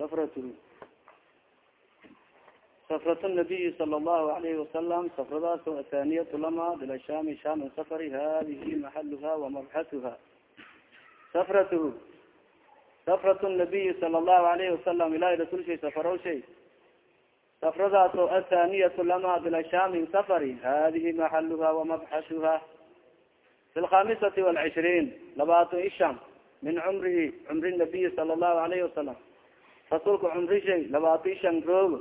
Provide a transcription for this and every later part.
safratu safrat nabiyi sala allahu alayhi wasalam safradaas athaniyatu lama ila shami sham safari hadihi maxaluha wamabxatuha safratuhu safrat nabiyi sala allahu alayhi wasalam ilahi rasul shay safarow shay safradaas oo athaniyatu lama ila shami safari hadihi maxaluha wamabxatuha fi lkhamisati walcishriin labaatan isham min cumrihi cumri nabiyi sala allahu alayhi wasalam rasuulka cumri shay labaatan ishan roog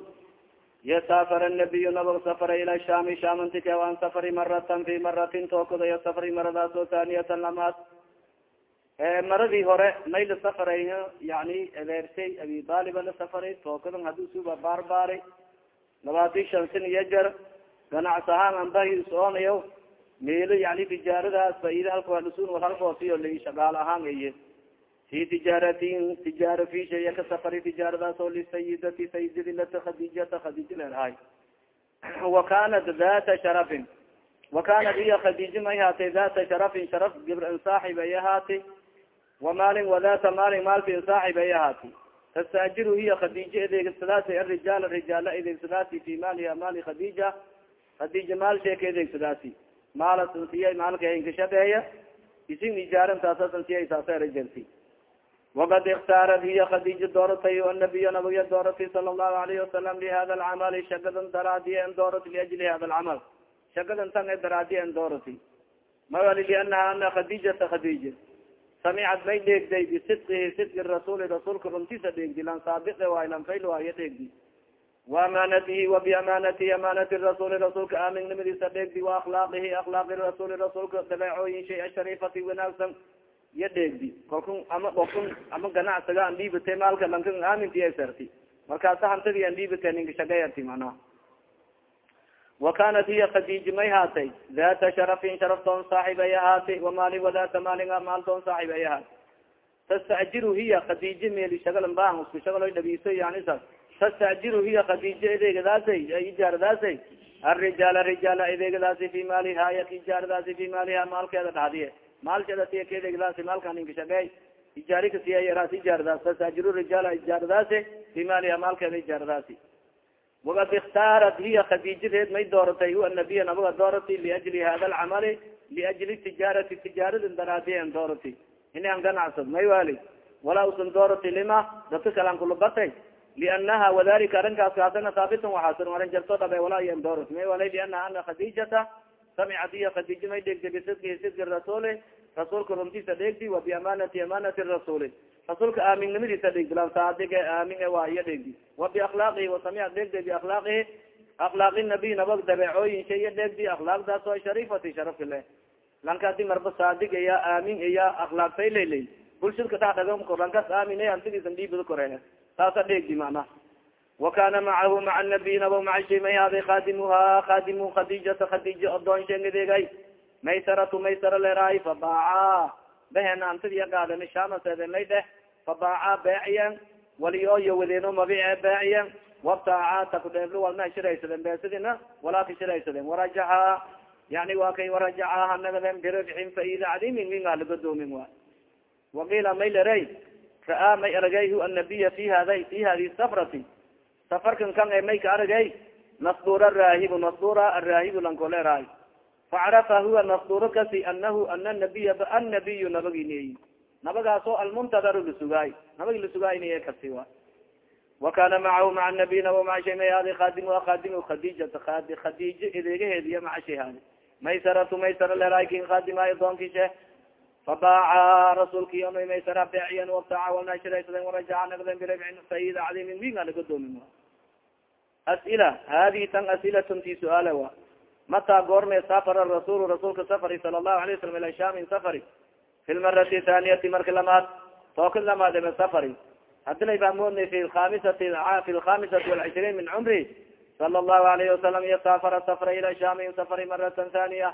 yasafar nabiy nabag safra ila shami shamantika an safri maratan fi maratin tookoda ya safri maradaas oo thaniyatan lamaad maradii hore may la safaray yani adeersay abi daliba la safaray tookadan haduu suba baarbaaray labaatan shan sin iyo jar ganacs ahaan anbahi soonayo meelo yani tijaaradaas faida halka walusun war halkoosiyo la shagaal ahaan eye fi tijaaratin tijaara fishaya ka safari tijaaradaas oo lisayidati sayidadi lata khadijata khadija leedahay wa kanat data sharafin wa kanat iya khadija may haatay data sharafin sharaf gibr saaxib ay ahaati wa maalin wadata maalin maalkin saaxib ay ahaati tastaajiru hiya khadija adeegsadaasi arijaal rijaala adeegsadaasi fi maaliha maali khadija khadija maal sheeka adeegsadaasi maala sansiya maalka inkashabeeya isin ijaarantaasa sansiya saasa rajelsi wakad iktaarad hiya khadija dooratay anabiya nabiya dooratay sala allahu alayhi wasalam lihada alcamali shagadan daraadiya en doorati liajli hada alcamal shagadan tan daraadiya en doorati mawali lianaha ana khadijata khadija samicad may dheegday bisidqihi sidqi rasuuli rasuulka runtisa dheegdi lan saabiqe waay lan fayl waayo dheegdi waamanatihi wa biamanatihi amanati rasuli rasuulka aaminimadiisa dheegdi wa akhlaaqihi akhlaaqi rasuuli rasuulka dabeecooyin shay ashariifati wanaagsan iyo dheegdi kalkun ama ofun ama ganacsiga an dhiibate maalka lankan aaminti sarti. Markaasa hantadi an dhiibate ninka shagayarti macnaha wa kanat hiya khadiji may haatay. Data sharafin sharaftoon saaxib ay ahaati wamaali wadata maalin maaltoon saaxib ay ahaati tastajiru hiya khadiji meeli shagalan baan isku shagaloy dhabiiso yani saas. Tastajiru hiya khadija adeegadaasay ijaaradaasay arijaala rijaala adeegadaasi fi maaliha ijaaradaasi fi maaliha maalkeeda dhadiye maalkeeda siya kadeegdaasi maalka ninka shagey ijaari ka siya yaraas ijaaradaas tastajiru rijaala ijaaradaasi fi maaliha maalkeeda ijaaradaasi wakad ikhtaarat hiya khadijadeed may dooratay hu nabiya nabaga doorati liajli hada alcamali liajli tijaarati tijaarada daraadiyan doorati inan ganacsad may wali walaa usan doorati lima dadka kalan kulabatay lianaha wadalika arrinkaas kaasana haabitan waxaasan arrin jarto dhabe walaa yan doorati may wala lianaha ana khadijata samicad hiya khadija may dheegtay bisidki sidki rasuuli rasuulka runtiisa dheegdi wa biamanati amanati rasuli rasuulka aaminnimadiisa dheegdi lan saadig aamin waa iya dheegdi wa biaklaaqihi wasamica dheegday biaklaaqihi aklaaqi nabiy nabag dabeecooyin shay iya dheegdi akhlaaqdaas oo sharifati sharafka le lanka marba saadig iya aamin iya akhlaaqtay laylay bulshadka taa dhagam lankas aamin hantidiisan dhiibada koreeya saasa dheegdi macnaha wa kana macahu maca nabiy naba maca shay may haaday khadimuha khadimu khadijata khadija odoon shengadeegay maysaratu maysara leerahay fabaaca behen antidi gaadani shamaseedenlay dheh fabaaca beeciyen waliyooyo wadeeno mabice beeciyen wabtaaca takudheeblo walna shiraysadeen beesadina walaa ka shiraysadeen warajaca yani waa kay warajaca hanagaden biribxin faida cadimin minga lagadoomin wa waqiila may lerey ra'aa may aragay hu annabiya fi hada fi hadi safrati safarkan kan e may ka aragay nasdura raahibu nasdura araahibu lankoleerahay facarafa huwa nasduro kasi anahu ana nabiya annabiyu nabaginiy nabagaasoo almuntadaru lasugaay nabagi lasugaayniye kasi wa wa kana macahu maca nabiy naba maca shay may haadi khadimuha khadimu khadijata khadi khadijo edeegaheediya maca shay maysaratu maysara leeraay kin doonkiishe fabaaca rasuulki ona maysara beeciyan wabtaaca walnashiraysaden warajaca nagden birabcin sayida cadimin winga lagadoomi as'ila hadihi tan as'ilatun ti su'aala wa mata goorme safara rasul rasuulka safari sala allahu alay wasalam ila shamin safari fi lmarati thaniyati marka lamaad tookad lamaad eba safari hadinay fahmoodnay fi lamisati fi lkhamisati walcishriin min cumri sala allahu alayhi wasalam iyo safara safra ila shamin safari maratan thaniya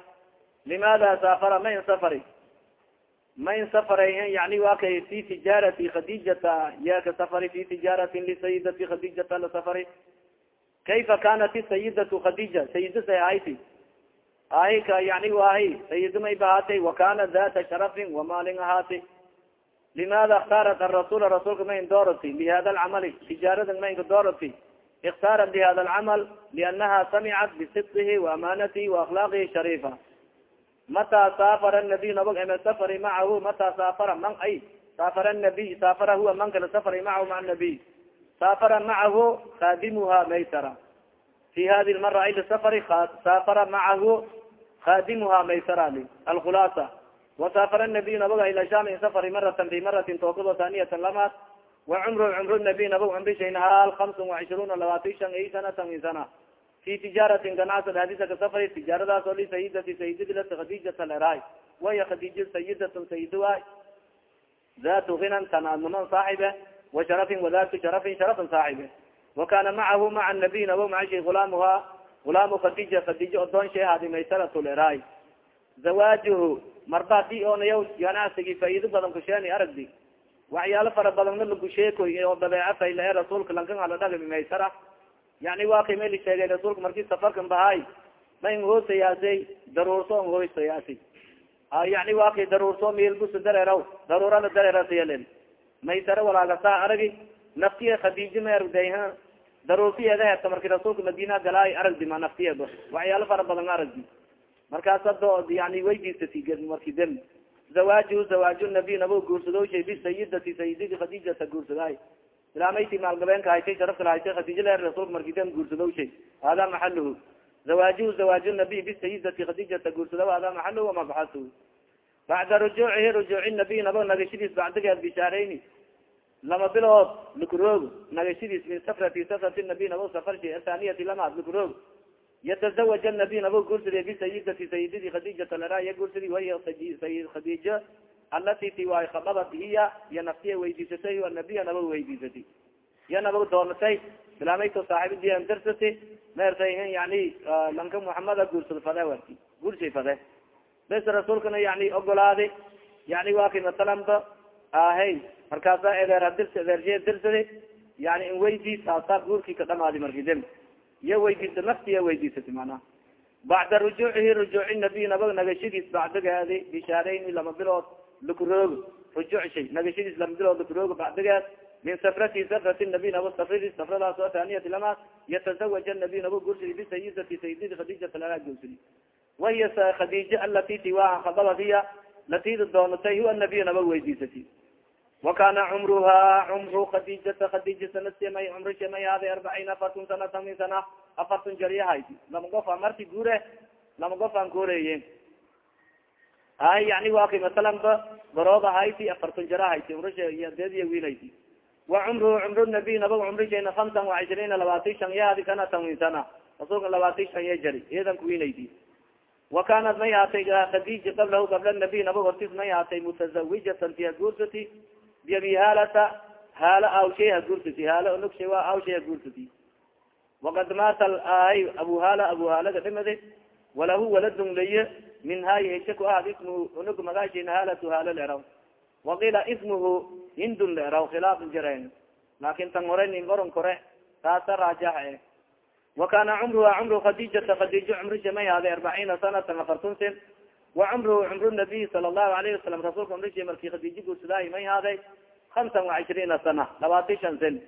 limada safara ma safari ma in safaray yani wa kay fi tijaarati khadijata ya ka safari fi tijaaratin lisayidati khadijata la safari kayfa kanat sayidatu khadija sayida say ahayt ahika yani ahay sayida mayb ahaatay wakana data sharafin wamaalin ahaati limaada اktaarat arasula rasulka mayn doorati lihada lcamali tijaarada maynka doorati اktaara bihada lcamal lianaha samicat bisidqihi waamanatihi waaklaaqihi sharifa mataa saafara nabiy nabag eme safari macahu mataa saafara man ay saafara nabiy saafara huwa man kala safari macahu maa nabiy saafara macahu khadimuha maysara fi hadi lmara ay lisafari saafara macahu khadimuha maysara li alkhulaasa wasaafara nabiy nabaga ila sham in safari maratan fi maratin tookado taniyatan lamaad wacumru cumru nabiy nabag cumrishayna hal hamsan وacishruuna labaati shan ay sanatan min sana fi tijaaratin ganacsad hadisa ka safari tijaaradaas oo li sayidati sayidadi lata khadijata leraay waya khadija sayidatun sayida waay datu hinan tanaadnuman saaxibe sharafin wadatu sharafin sharafan saaxibe wakana macahu maca nabiy nabag macashay gulaamuha gulaamu khadija khadija odoon shay hadi maysaratu leraay zawaajuhu marba di onayaw ganacsigii faa'iido badan kusheeni aragdi waxyaalo fara badan na lagu sheekoy oo dabeeca fayla e rasuulka lankan ala dhagami maysara yani waa kay meli sheegay rasuulka markii safarkan bahay ma in hoosayaasay daruurso n hoosayaasi yani waa kay daruurso mielbusa dareeraw dareerasayalen maysare walaagasaa aragi naftiya khadiija ma aragday daruurtiyeeda herta marki rasuulka madiina galaay aragdi ma naftiyeeda waxyaalo fara badan aragdi. Markaas hado yani weydiisati marki dem. Zawaajihu zawaaju nabiy nabo guursado shay bisayidati sayididi khadijata guursadaay ilaamayti maalgabeenka haytay sharafta lahaytay khadija leer rasulka marki dem guursado shay hada maxaluhu zawaajihu zawaaju nabiy bisayidati khadijata guursado hada maxaluhu wamabxasuhu bacda rujuucihi rujuuci nabiy nabo nagashadiis bacdigeed bishaareyni lama bilood lukroog nagashadiis min safrati safrati nabiy nabo safar shay athaniyati lamaad lukroog yataزawaj nabiy nabo guursada bisayidati sayididi khadijata laraya guursadi wahiy khadija alati ti waay khabadat hiya iya naftiya weydiisatay nabiya naba weydiisati iya naba doonatay bilamayto saaxiibadian darsati maertay yani lanka muxamada guursado fade wati guursay fade bes rasuulkana yani ogolaadi yani waa kay ahay markaasa edeer dir edeerje dirsadi yani in weydiis aasaa guurkii ka dhamaadi marki dem iya weydiisa naftiya weydiisati manaa bacda rujuucihi rujuuci nabiy nabag nagashadiis bacdigeedi bishaareyni lama bilood lukuroog rujuuc shay nagashadiis lama bilood lukuroog bacdigeed min safrati safrati nabiy nabo safradi safradaas oo taaniyati yatazawaja nabiy nabo guursadi bisayidati sayididi khadijata lala guursadi wahiya khadija alati tiwaa khadabad hiya latida doonatay huwa nabiy nabag weydiisati wakana cumruha cumru khadijata khadija sanadsemay cumrishamay haaday arbaciin afartun sanatan min sana afartun jariyahayd lama gof a marti guure lama gof aan kuoreeye ay yani waa kay masalan ba garoob ahayti afartun jara hayti cumrisha deed iyo wiilhayti wa cumruhu cumru nabiy nabag cumrishayna hamsan وacishriina labaati shan yaadi sanatan min sana rasuulka labaati shan ya jari iyadan kuwiinaydi wa kanat may haatay khadija qablahu qabla nabiy nabag hortis may haatay mutazawijatan tiha guursati biabi haalata haalo awshay ha guursati haalo onogshay waa awshay ha guursati wakad maata ay abu haala abu haalaga dhimade walahu waladun laye min hay heshe ku ahad ismuhu onog magaashayna haalatu haalo leeraw waqiila ismuhu hindun leeraw khilaafan jaren laakin tan hore nin oron kore taasa raajax e wa kana cumruha cumru khadijata khadijo cumrisha may haade arbaciina sanatan afartun sin wa cumruhu cumru nabiy sala allahu alayhi wasalam rasuulka cumrishi marki khadijo guursadaayo may haaday hamsan وacishriina sana labaati shan sin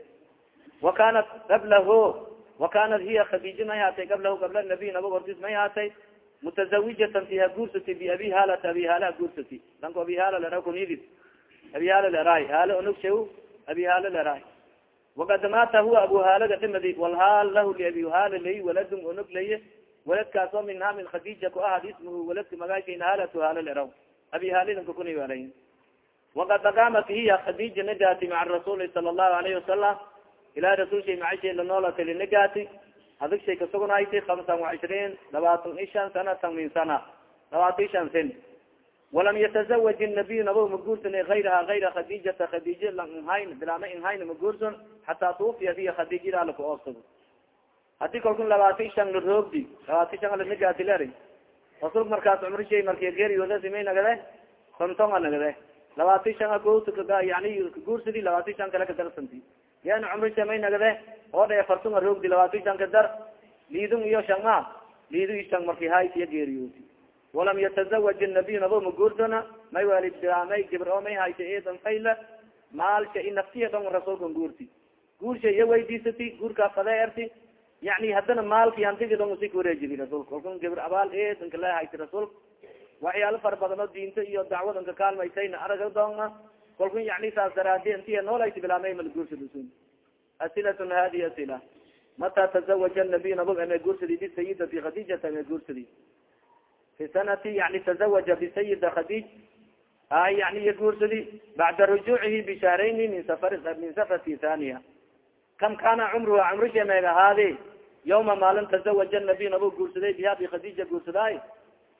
wa kanat qablahu wa kanat hiya khadija may haatay qablahu qabla nabiy nabag hortis may haatay mutazawijatan tiha guursati biabi haalata abi haala guursati danko abi haala lera kunidis abi haala leraay haala onogsha abi haala leraay wakad maata huwa abu haalaga dhimadi walhaal lahu liabi haala lay waladun onog laye waladkaas oo minha min khadija ku ahad ismuhu waladka magaashayna haalatu haala leraw abi haalidanka kunawalay wakad aqaamat hiya khadija nagati maca rasuuli sala allahu alayhi wasalam ilahi rasul shay macashay lanoolatay linagati adig shay kasugunhayti hamsan وacishriin labaatan i shan sanatan min sana labaatan shan sin walam yatazawaj الnabiy nabo maguursan ayraha ayra khadijata khadija lanhayn bilaama inhayn maguursan xataa tuufiya hiya khadija ilaa laka oobsado haddii kalkun labaatan shan la roogdi labaatan shan alanagati ler rasulka markaas cumri shay marki geeriyooda may nagade konton a nagade labaatan shan a yani kaguursadi labaatan shan kale kadarsanti yan cumri sha may nagade oo dhe fartun a roogdi labaatan shan kadar liidun iyo shanga liidu shan marki hayt iya geeriyoodi walam yatazawaj nabiy nabo ma guursana may wali bilaamay gibr oo may haysa eedan fayla maalsha i nafsiya dhon rasuulkan guurti. Guursha iya weydiisati guurkaa fadee erti yani haddana maalki usi kawareejidi rasuulka kalkun gibr abaal eedanka le haysa rasuulka waxyaalo fara badan oo diinta iyo dacwadanka kaalmaysayna araga doona kalkun yani saas daraadi intiya noolaysi bilaamay mal guursadusun asilatun hadi asila. Mata tazawaja nabiy nabog ame guursadi bisayidati khadijata ame guursadi fi sanati yani tazawaja bisayida khadij. Ay yani iya guursadi bacda rujuucihi bishahrayni min safar min safarti thaniya kam kana cumruha cumrisha meeg ahaade yawma maalin tazawaja nabiy nabog guursaday biha bikadija guursadaay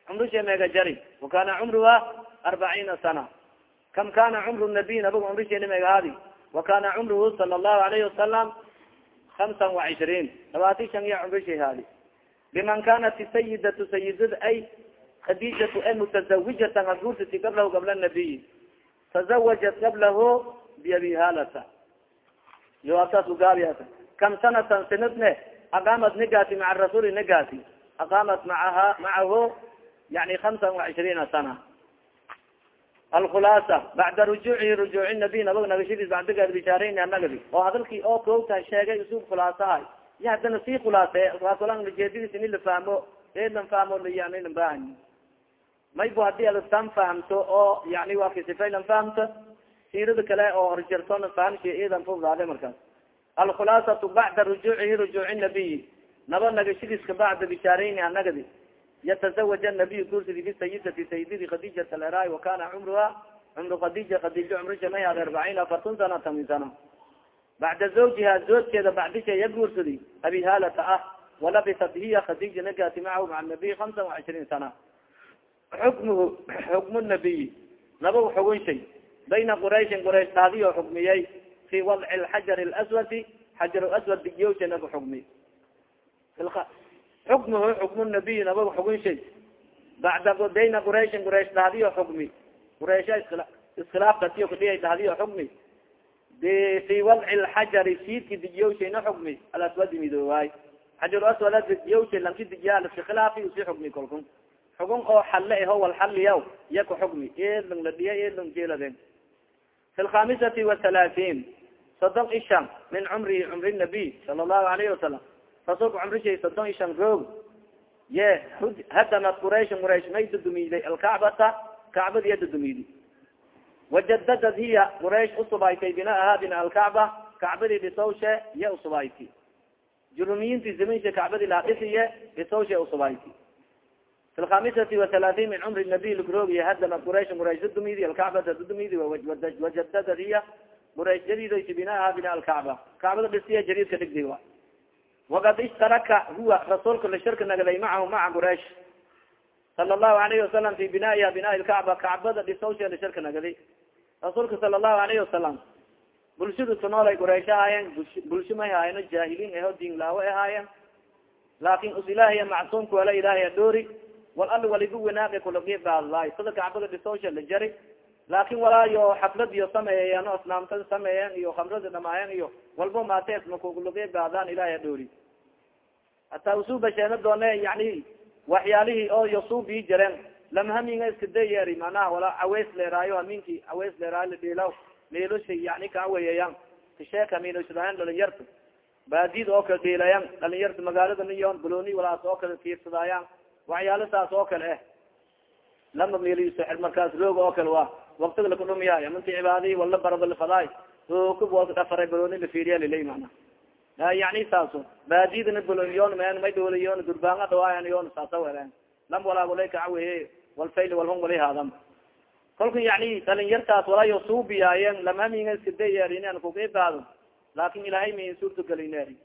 cumrisha meega jari wakana cumruha arbaciina sana kam kana cumru nabiy nabog cumrisheeni meeg ahaadi wakana cumruhu sala allahu alayhi wasalam hamsan وacishriin labaati shan iya cumrishay haadi biman kanat sayidatu sayidada ay khadijatu ay mutazawijatan haguursati qablahu qabla nabiy tazawajat qablahu biabi halata yoabtaas ugaabiyas kam sanatan sinadne aqaamat nigasi maca rasuli nigasi aqaamat maaha macahu yani hamsan وacishriina sana. Alkhulaasa bacda rujuucihi rujuuci nabiy nabag nagashadiis bacdigeed bishaarayn anagadi oo hadalkii oo koogta sheegay usub khulaasahay iyo haddana sii khulaasee khulaasalan ujeedadiis ini la fahmo ee fahmo lan baahani maybu haddii ad tan fahamto oo yani waa lan fahamto siirada kale oo horjartona fahamsha idan fudaade markaas. Alkhulaasatu bacda rujuucihi rujuuci nabiy naba nagashadiiska bacda bishaarayn anagadi yataزawaja nabiy guursadi bisayidati sayididi khadijata leray wakana cumruha cumru khadija khadija cumrisha may hada arbaciin afartun sana tamin sana. Bacda zawjiha zoojkeeda bacdisha ya guursadi abi halata ah walabisat hiya khadija nagati macahu maca nabiy hamsa وacishriin sana. Xukmuhu xukmu nabiy naba xugun shay bayna qurayshin quraysh taadiyo xukmiyey fi wadci lxajar lswadi xajar aswad digyowsha naga xukmi xukmuhu xukmu nabiy nabag xugun shay bacda bayna qurayshin quraysh dhahdiyo xukmi quraysha iskhilaafkatiyo kudhiyay dhahdiyo xukmi fi wadci lxajari siidki dijiyowshayna xukmi alaswadi midoowaay xajar aswad dijiyowshay lanki dijiya laska khilaafi usi xukmi kalkun xugun oo xalle aho wal xaliyaw iya ka eedlang la dhiya eedlang jeeladen fi lkhamisati wahalaatiin sodon ishan min cumrihi cumri nabiy sala allahu alayhi wasalam rasuulka cumrishay sodon ishan roog ye hadamat quraysh quraysh may dudumiiday alkacbata kacbadiya dudumiidi wajadadad hiya quraysh usubaytay binaaha bina alkacba kacbadii dhisowshe iya usubayti jurumiyinti zaminsha kacbadi laadhisiye dhisowshe usubayti fi lkhamisati wahalaatiin min cumri nabiy lugroogiye hadamat quraysh quraysh dudumiidi alkacbata dudumiidi wajadadad hiya quraysh jadiidoysi binaaha bina alkacba kacbada dhisiya jadiidka dhigdi wa wakad ishtaraka huwa rasuulka la shirka nagday macahu maca quraish sala allahu alayhi wasalam fi binaiha binaa lkacba kacbada dhisawshe la shirka nagday rasuulka sala allahu alayhi wasalam bulshadu kunoolay quraysh ahaayeen bulsho may haayeno jaahiliin aho diin laawo ahaayeen laakin us ilaahiya macsuumka wala wal al waliba wanaaqi kulagibaadlaay sida kacbada dhisawshe la jari laakin walaayo xaflad iyo sameeyeen asnaamta sameeyeen iyo khamrada dhamaayeen iyo walba maateesmakulugbaadaan ilahiya dhoori hataa usuu basheena doone yani waxyaalihii oo yosuubii jareen lamhaminga iska dayeeri manaha wala caweys leeraayo haminki caweys leeraayo ladhiilaw meelosha yani kaaweyayan kasheeka meelosadahan dhalinyarta baadid oo kale dhiilayan dhalinyarta magaalada niyon baloni walaas oo kale tiirsadaayan waxyaalo saas oo kale eh. Lama meelsr markaas roog oo kale wa waktiga lakudhumiyaay minti cibaadii wala barada lafadaay dhafaray baloni lafiiriya lilay mana yani saaso baadidana boloniyon men may dholiyon durbaanga dhawaayan yon saasa welen lam walaa walay kacaweye walfayl walhun wali haadam kolka yani dhalinyartaas walayo suubiyaayen lamhaminga iskadayeerinan kugibaado laakin ilahay min suurtagelineri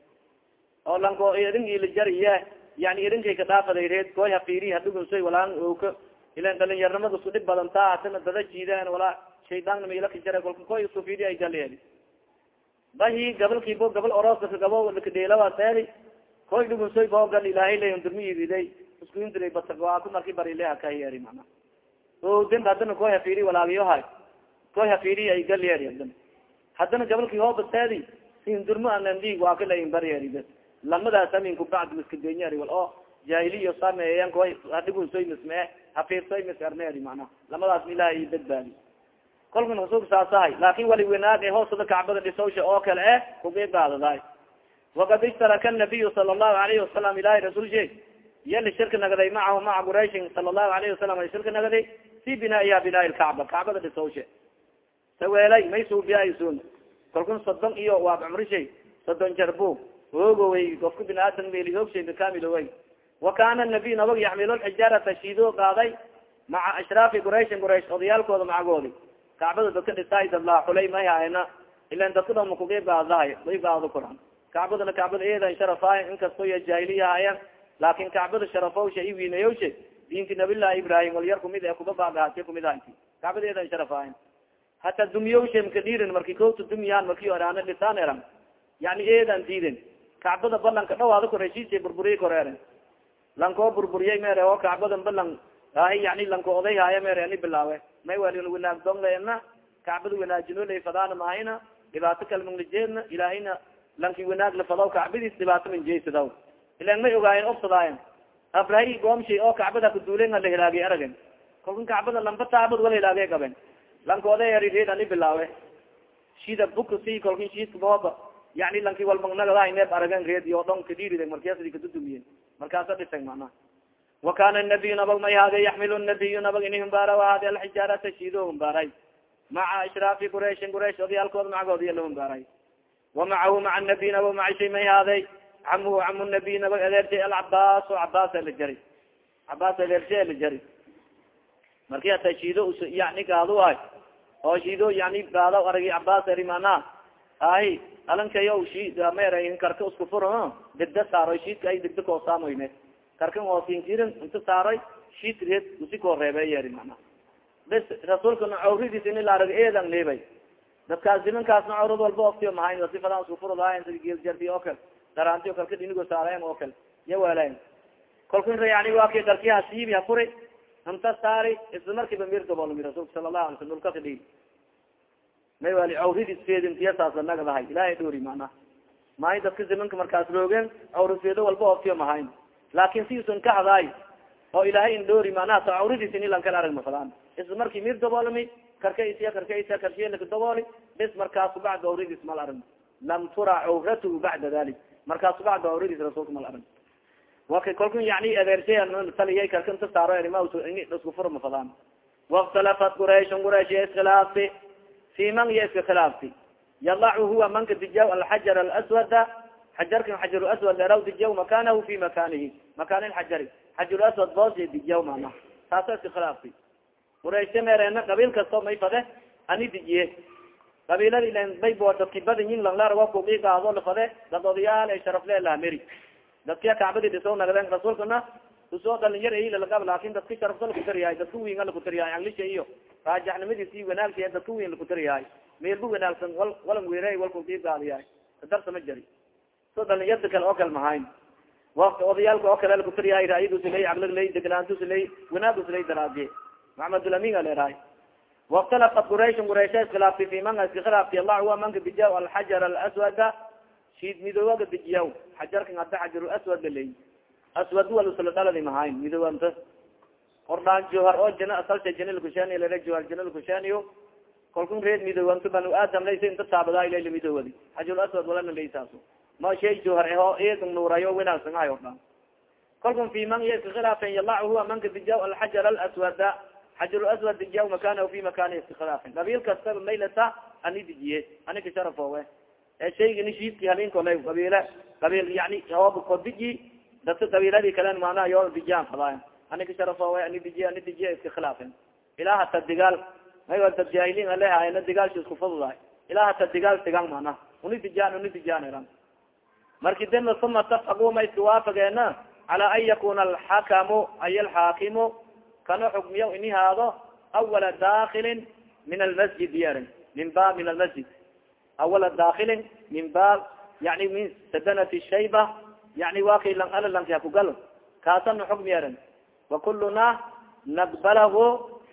oo lanko irin ilajariye yani irinkay kadhaafaday reed koy hafiiri hadhugunsoy walaan oka ilan dhalinyarnimada su dhib badan taa hadana dada jiideen walaa shaydaanna mailakajara kolka koy sufidi ay galeedi bahi gabalkiibo gabal orooska gabo lakadheelawaseedi koy dhugunsoy boogan ilaahay lay durmiyididay iskuindiray batawaaku marki barileha kahiyeri mana o demb hadana koy hafiiri walaagiyohay koy hafiiri ay galeedi hadana haddana gabalkii hoobaseedi sin durmo anandi waakalain bariyeri bes lamadaas amin kubacd iska denyari wal oo jahiliyo sameeyan koy hadhigunsoy mismee hafiirsoy misarneedi macnaha lamadaas ilahay i badbaadi. Kolkan rasuulka saasahay laakin wali wanaag e hoosada kacbada dhisowsha oo kale eh kugibaadaday wakad ishtaraka nabiyu sala allahu alayhi wasalam ilahi rasul she yali shirka nagaday macahu maca qurayshin sala allahu alayhi wasalam ay shirka nagaday fi binaa'iha binaa'i lkacba kacbada dhisowshe saweelay may suubiyasun kalkun sodon iyo waa cumrishay sodon jarbu hoogoway ofka biniaadan meli hoogshay bikamiloway wa kana nabiy nabag yaxmilu lxijaarata shiido qaaday maca ashraafi qurayshin quraysh odayaalkooda macagoodi. Kacbada dadka dhisaay dadlaa xulay may hayna ilan dadka dhan makugibaadahay ibaado kuran kacbadana kacbada eedan sharafaay inkastoo ya jahiliya hayan laakin kacbada sharafowsha i wiinayowsha diinki nabilahi ibrahim walyar kumid e kuga baagahatay kumid ahanti kacbada eedan sharafaayan hata dumiyowsha maka dhiirin marki kota dumiyaan marki eraana dhisaan eran yani eedan diiden kacbada balanka dhawaada kor heshiisay burburiye koreeren lankoo burburiyay mere oo kacbadan balan ahi yani lanko oday haaye mere ani bilaawe. May wali wanaag donglena kacbada wanaajinoley fadaana mahayna dhibaato kalmanglajeedna ilaahayna lanki wanaag lafadaw kacbadiis dhibaato manjeysadaw ilan may ogaayen obsadaayan abrahi goomshay oo kacbada kaduulen la hilaagay aragen kolkan kacbada lamba taabad wala hilaagay qaben lankooda erireed ani bilaawe. Shida buka si kolkan shiidka booba yani lanki walmagnagadahaneeb aragen reed iyo dhon kadhiiride markaasdi kadudumiyen markaasa dhisay macnaha wa kana nabiyu nabag may haade yaxmilu nabiyu nabag ini humbaara haade alxijaarata shiido humbaaray maca ishraafi qurayshin quraysh odayaalkooda macagood iya la humbaaray wa macahu maca nabiy nabag maca shay may haaday camuhu camu nabiy nabag adeershay alcabaas o cabaas la jari cabaas adeershay la jari marki ata shiido yani gaado ay. Oo shiido yani gaado aragi cabaas eri mana ahi alankayo shi mer karka isku fur degda saaroy shiidka ay degda koosamoyne karkan oosinkirin inta saaroy shiid reed usi koo reebe yeri mana. Bes rasuulkana cawridiis ini la arag eedan leebay. Dadkaas nimankaasna cawrad walba oftiyo mahayn sifadan isku furdahayn sida geeljardi oo kale. Daraantiyo kalka dhinigo saarayan oo kale. Ya walayn kolkan yani waa kay darki hasiibi hafuri inta saari isla markiiba mir daboolmi rasuulka sala lahu alay slam dhulka kadhigi may wali cawridis feedintiyasaasa nagadahay ilahay dhori mana maayo dadka zimanka markaas roogeen cawrifeedo walba oftiyo mahayn. Laakin siusan ka hadaay oo ilaahay in dhoori manaha ta cawridis ini lankala arag mafadaan isla marki mir daboolmi karka isya karka isya karshielaka dabooli bis markaasu bacda cawridis mal arag. Lam tura cawratuhu bacda dalik markaasu bacda cawridis rasuulka mal arag. Waka kolkan yani adeershay taliyay karka inta saaro erima isku fur mafadaan wakhtalafat qurayshn quraysh ya iskhilaafti fi man iska khilaafti yadacu huwa manka dijaw alxajar alaswada xajarkan xajar aswad leraw dijaw makanahu fi makanihi makan lxajari xajar aswad boos dijaw mana taasa iska khilaafti qurayshta meereena qabiil kasto may fade ani dijiye qabiilada ilan baybo dadki badinyin langlaarwa kugi gaado lafade dad odayaal ay sharafle lahameri dadkia kacbadi dhiso nagden rasuulkana u soo dhalinyar ilalaqab laakin dadka sharafta lakutariyahay dadka winga lakutariyahay anglisha iyo raajaxnimadiisi wanaagsi dadka win lakutariyahay meelba wanaagsan wal walan were walkukigaadiyahay darsa ma jari so dhalinyarta kale oo kale mahayn wakti odayaalka oo kale lakutariyahay ra'yadusila caqliglay degnaantusila wanaagusilay daraadiye maxamedulamin a leerahay waktalafat qurayshn quraysha iskhilaafti fi man iska khilaafti allah huwa manka dijaw alxajar alaswada shiid midoobaga dijiyaw xajarkan hadda xajar aswad laley aswad walusla dhaladi mahayn midoobanta ordhaan johar oo jina asalta jina lakushaniy lera johar jina lakushaniyo kalkun reed midoobanto banu aadam inta taabadaa ilayla midoowadi xajar aswad walana laysaaso ma shay johar eho eedan nuurayo wanaagsan ahay ordhaan kalkun fi man iya iska khilaafen yalacu huwa manka dijaw alxajar alaswada. Xajar aswad dijaw makanahu fi makani iska khilaafen qabiil kastaba maylata ani dijiye ani kasharafoowe ee shaygani shiidki halinkole qabiile. Qabiil yani hoob kodiji dadka qabiiladii kalen maanaa yoo dijiyaan fadaayan ani kasharafoowe ani dijiye ani dijiye iska khilaafen ilaa hata digaal may dad jaahiliin alehaayna digaalsha isku fududahay ilaa hata digaal tigan mana. Uni dijiyaan uni dijiyaan iran. Marki dema uma tafaqu ma iska waafageena cala an yakuna alxakamu ay alxaakimu kana xukmiya ini haado awala dakilin min almasjid yarin min bab min almasjid. Awala dakilin min baab yani min sadanati shayba yani wa kay lang ala lanki hakugal kaasana xukmi yarin wakuluna naqbalahu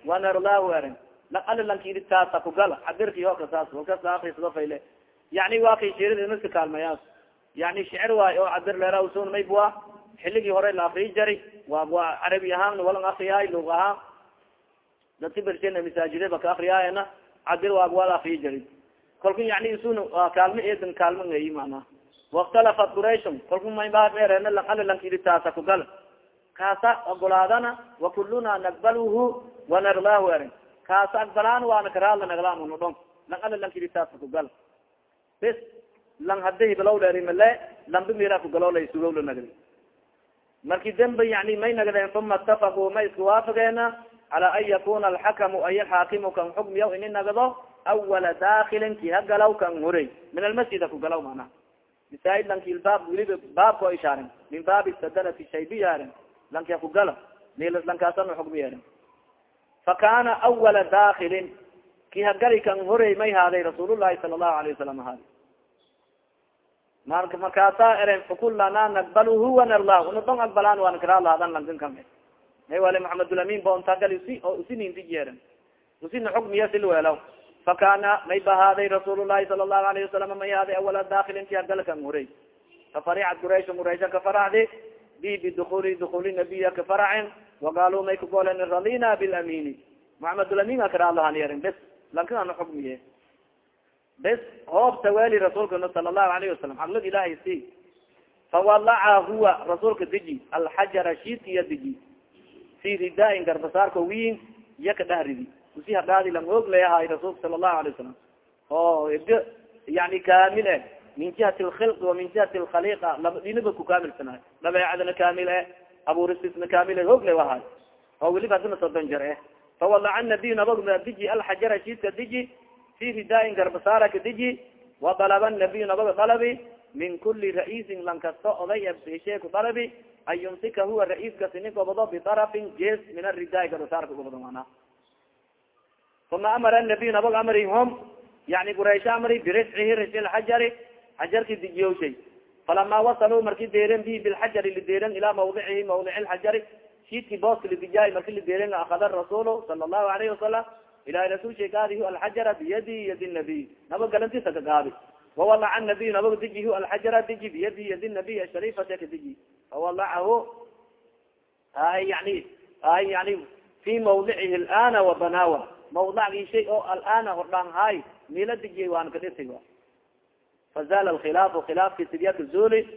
wanarlahu lang ala lankidi taas hakugal cabirki hoka saas walkas akrisado fayle yani wa kay shirida kaalmayaas yani shicir waay oo cabir leera usun maybua xiligii hore la akriyi jari wa waa carabi ahaan walang akriyahay lug ahaan dadka bersena masaajide baka akriyaayana cadir waag wal akriyi jari kalku yani isun kaalmo eedan kaalmo ngayi mana wakhtalafat qurayshun kalku maybaereena lanala lankilitaasa kugal kaasa ogolaadana wakuluna naqbalhu wanarlahu erin. Kaasa aqbalaan waana karaadla naglaan uno dhon lang ala lankilitaasa kugal bes lang hada hibalaw leri male lambi mira kugaloola sugowla nagri marki dembe yani may nagdeen uma itafaquu ma isku waafageena cala an yakuna alxakamu ay alxaakimu kan xukmiya ini nagdo awala dakilin ki hagalaw kan horey min almasjid hakugalaw mana masaid lanki baab weliba baabko ishaarin. Min baabi sadarati shaybiyarin lanki hakugala lankaasana xukmi yerin fakana awala dakilin ki hagali kan horey may haaday rasuulullahi sala allahu alayh wasalam haadi marka markaasa eren fakulana naqbalhu wanarlah una dong aqbalaan waan karalahadan lankan kame may wale maxamedulamin ba ontagal usi oo usinintiji eren usina xukmiya silwelaw fakana may bahaaday rasuul llahi sala allahu alayhi wasalam may haaday awala dakilin ki hagalkan horey. Fafaricat quraysh quraysha ka faracdi bi bidukuli dukuli nabiya ka faracen waqaaluu may kagolen radina bilamini maxamedulamin a karalahan yerin bes lankan ana xukmiye bes hoob tawali rasuulkana sala allahu alayhi wasalam xaglad ilahay si fawalaca huwa rasuulka deji alxajara shiidkiya deji fi ridaain garbasaarka wiin iya ka dhahridi usi hadaadi lang og leeyahay rasuulka sala allahu alay wasalam oo yani kaamil eh min jihati lkhilq wa min jihati lkhaliqa laba dhinaba ku kaamilsanahay dabeecadna kaamil eh abuurisisna kaamil hog le wahay oo weliba asina sodon jar eh fawalaca nabiy nabag diji alxajara shiidka diji fi ridaain garbasaara ka diji wadalaba nabiy nabaga dalabi min kuli ra'iisin lan kasta oday absishe ku dalabi an yumsika huwa ra'iiska sini gobado bidarafin gees min aridaai garbasaarka gobado mana uma amara nabiy nabag amri hom yani quraysha amri biriscihi risi lxajari xajarki dijiyowshay falama wasaluu marki deeren bi bilxajari lideeren ilaa mawdicihi mawdici lxajari shiidki booska lidijaay marki lideeren akada rasuul sala allahu alayhi wasalam ilahi rasul sheekaadihu alxajara biyadi yadi nabiy naba galantisa ka gaabi wawalaca nabiy nabag dijihu alxajara diji biyadi yadi nabiy asharifata ka diji fawalacahu ay yani ay yani fi mawdicihi alana wabanawa mawdacgii shay oo alana hordhaan haay mila dijiyay waan ka dhisay fazala alkhilaafu khilaafki sidiya ka zuuli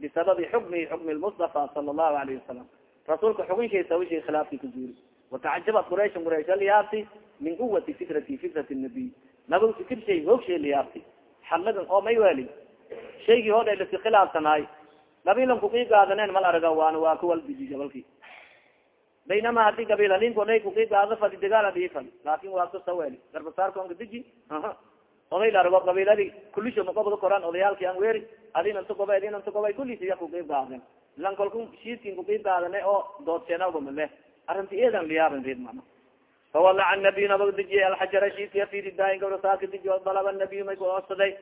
bisababi xukmihi xukmi lmustafa sala allahu alayhi wasalam rasuulka xukunkaysa wishay khilaafki ka zuuli watacajabat qurayshan quraysh liyaabti min quwati fikrati fikrati nabiy nabag fikir shay hoogshay liyaabti. Xaladan oo may weli shaygii hodha lasi khilaafsanaay. Gabilan kuqiigaadanen mal araga waan waa kuwal diji gabalki baynama haddii gabiilalink oday kuqiigaado fadi dagaal adii fadi laakin waa kusa weli garbasaarkonka diji oday larabo gabiiladi kulisho magobada koraan odayaalki an weeri adin anta goba adin anta goba kulisiya kuqiibgaaden ilan kalku shiidkin kuqiibgaadane oo doodsheenawgamale arinti eedan liyaaban reed mana fawalaca nabiy nabag dijiye alxajara shiidkiya fi ridaayin gabrasaarka diji dalaba nabiy may kucodsaday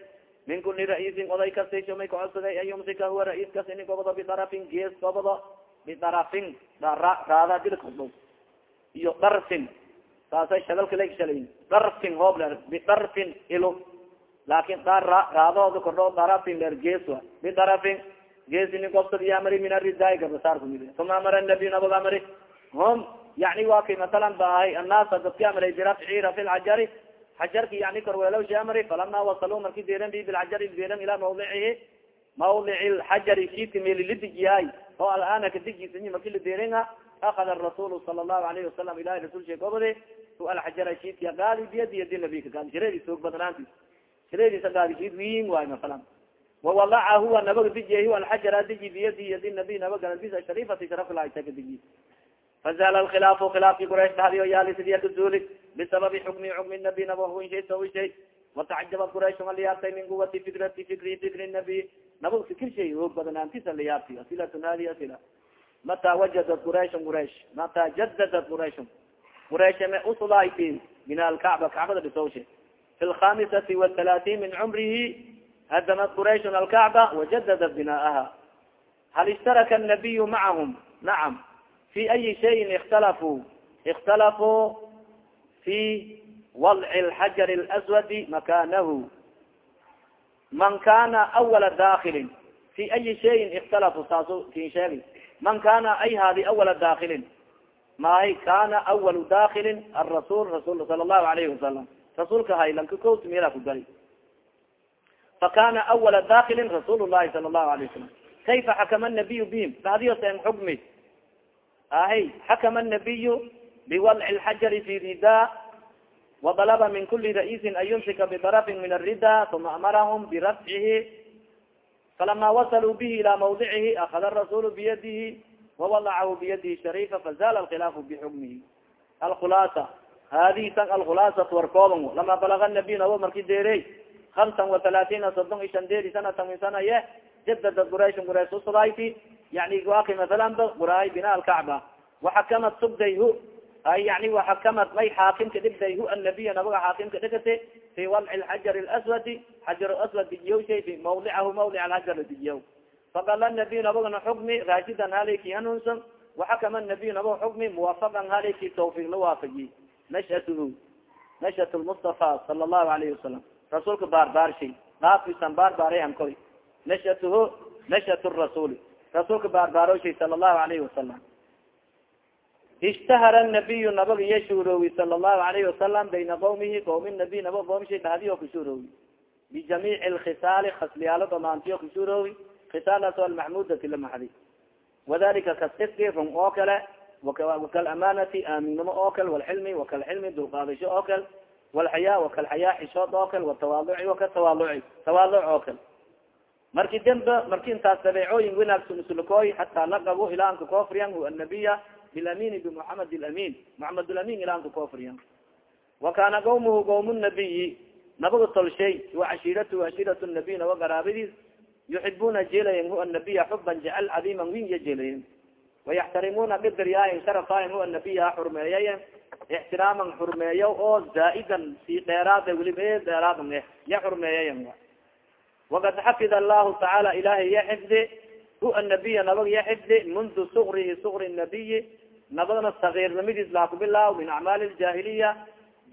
min kuli ra'iisin oday kastasho may kucodsaday an yumsika huwa ra'iiskas ini gobado bidarafin gees gobado bidarafin raada dilkadho iyo darfin saasay shagalka lagshalay darfin hoob leer bidarfin ilo laakin raadahooda kordho darafin leer gees wa bidarafin gees ini gobsad iyo amari min aridaai gabrasaarku mid uma amara nabiy nabag amari hum yani wa kay masalan ba ahay annaasa dadki amray birafci rafi lxajari xajarki yani korweelowsha amri falama wasaluu marki deeran bi bilxajari deeran ilaa mawdicihi mawdici lxajari shiidka meelilidijiyahay oo alana kadijisany marki ladeerenga akada rasulu sala allahu alayhi wasalam ilahi rasul shee gobode hu alxajara shiidka gaali biyadi yadi nabika gaali shareedis og badnaantis shareedisa gaali shiid wiin waay masalan wawalaca huwa nabaga dijiya huwa alxajara diji biyadi yadi nabi nabaganadisa sharifati sharaflaitaka diji fazala alkhilaafu khilaafki quraysh dhahdiyo yaali sidiya kazuuli bisababi xukmi xukmi nabi naba hunshay sawishay watacajabat quraysh aliyaabtay min quwati fikrati fikri fikri nabi naba fikir shay hoog badanaantisa liyaabti asilatun hadi asila mata wajadat quraysh quraysh mata jadadat quraysh quraysh ma uslat min alkacba kacbada dhisosh fi lkhamisati wthalaatiin min cumrihi hadamad quraysh alkacba wajadadat binaaha hal ishtaraka nabiyu macahum nacam fi ayi shayin ikhtalafuu ikhtalafuu fi wadci lxajar lswadi makanahu man kana awala dakilin fi ayi shayin ikhtalafuu saaso tin sheegay man kana ay hadi awala dakilin maay kana awalu dakilin arasul rasul sala allahu alayhi wasalam rasulka haylanka kot meela ku gali fakana awala dakilin rasul llahi sala allahu alayh wasalam kayfa xakama nabiyu bihim badiyo sen xukmi ahay xakama nabiyu biwalci lxajari fi rida wadalaba min kuli ra'iisin an yumsika bidarafin min arida uma amarahum birafcihi falama wasaluu bihi ila mawdicihi akada rasuul biyadihi wawalacahu biyadihi sharifa fazal alkhilaafu bixukmihi alkhulaasa hadihi tan alkhulaasa warkooban lama balaga nabiy nabo marki deerey hamsan wahalaaثiina sodon i shandeedi sanatan min sana ye jadada qurayshin quraysh usadayti yani masalan quraay bina alkacba waxakamat subday hu ay yani waxakamat may xaakimka dhibday hu nabaga xaakimka dhegate fi wadci lxajar laswadi xajar aswad dijiyawshay fi mawdicahu mawdic alxajar dijiyaw faqala nabiy nabagana xukmi raashidan haliki hanuunsan waxakama nabiy nabaga xukmi muwafaqan haliki tawfiq la waafaji nashatuhu nashat lmustafa sala allahu alayhi wasalam rasuulka baarbaarshay dhaafisan baarbaaray amkoy nashatuhu nashat rasuli rasuulka baarbaaroshay sala allahu alayhi wasalam ishtahara nabiyu nabag iya shuuroowi sala allahu alayhi wasalam bayna qawmihi qawmi nabiy nabag qomshay dhahdiyo kashuuroowi bijamiici lkhisaali khasliyaalo dhamaantiyo kashuuroowi khisaalaas o almaxmudati lamaxdi wadalika kasidki run oo kale wakalamanati aaminimo oo kale walxilmi wakalxilmi dulqaadasho oo kale walxayaa wakalxayaa xishood oo kale watawaaluci wakatawaaluci tawaaluc oo kale marki demba marki intaas dabeecooyin winaagsan usulukooy hataa laqabo ilaanka koofriyan hu annabiya bilamin. Bimuxamed lamin muxamed lamin ilanka koofriyan wa kana qawmuhu qawm nabiyi nabaga tolshay wa cashiiratu cashiiratu nabiy nawa garaabadiis. Yuxibuna jelayen hu anabiya xuban jecel cadiiman win ya jelayen wayaxtarimuna qadaryayen sharafaayen hu anabiya xurmeeyayen ixtiraaman xurmeeya oo zaa'idan si dheeraada weliba e dheeraadan eh ya xurmeeyayen wakad xafid allahu tacaala ilahay ya xifdi hu anabiya nabag ya xifdi mundu sugrihi sugri nabiyi nabadna sagiirnimadiis laha kubilaaw min acmaali ljahiliya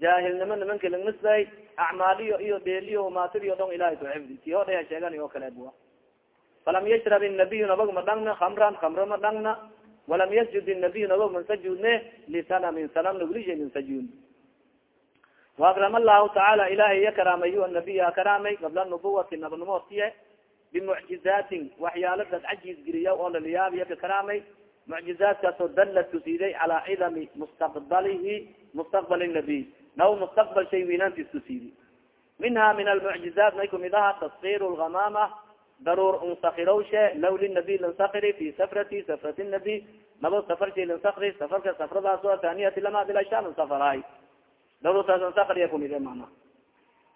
jaahilnimo nimanka langnisday acmaaliyo iyo dheeliyo maatiriyo dhon ilahay ku xifdi ti o dhaya sheegan oo kale bua falam yashrab nabiyu nabag ma dhangna kamran kamro ma dhangna walam yasjud nabiyu nabag man sajuudne lisanamin sanamna weliya min sajuud waakram allahu tacaala ilahay iya karaamay hu anabiya karaamay qabla nubuwati nabnimootiye bimucjizaatin waxyaalo dad cajiis geliya oo laliyaabya ka karaamay mucjizaadkaasoo dalad kusiiday calaa cidami mustaqbalihi mustaqbal nabiy. Naw mustaqbal shay wiinaantiis kusiiday minha min almucjizaat may kumid aha taskir lgamama daruur unsakirowshe law linabiy lansakiri fi safrati safrati nabiy. Nabo safarshi lansakri safarka safradaas oo taniyati lama bilashaan safaraay daruurtaas ansakriya kumid mana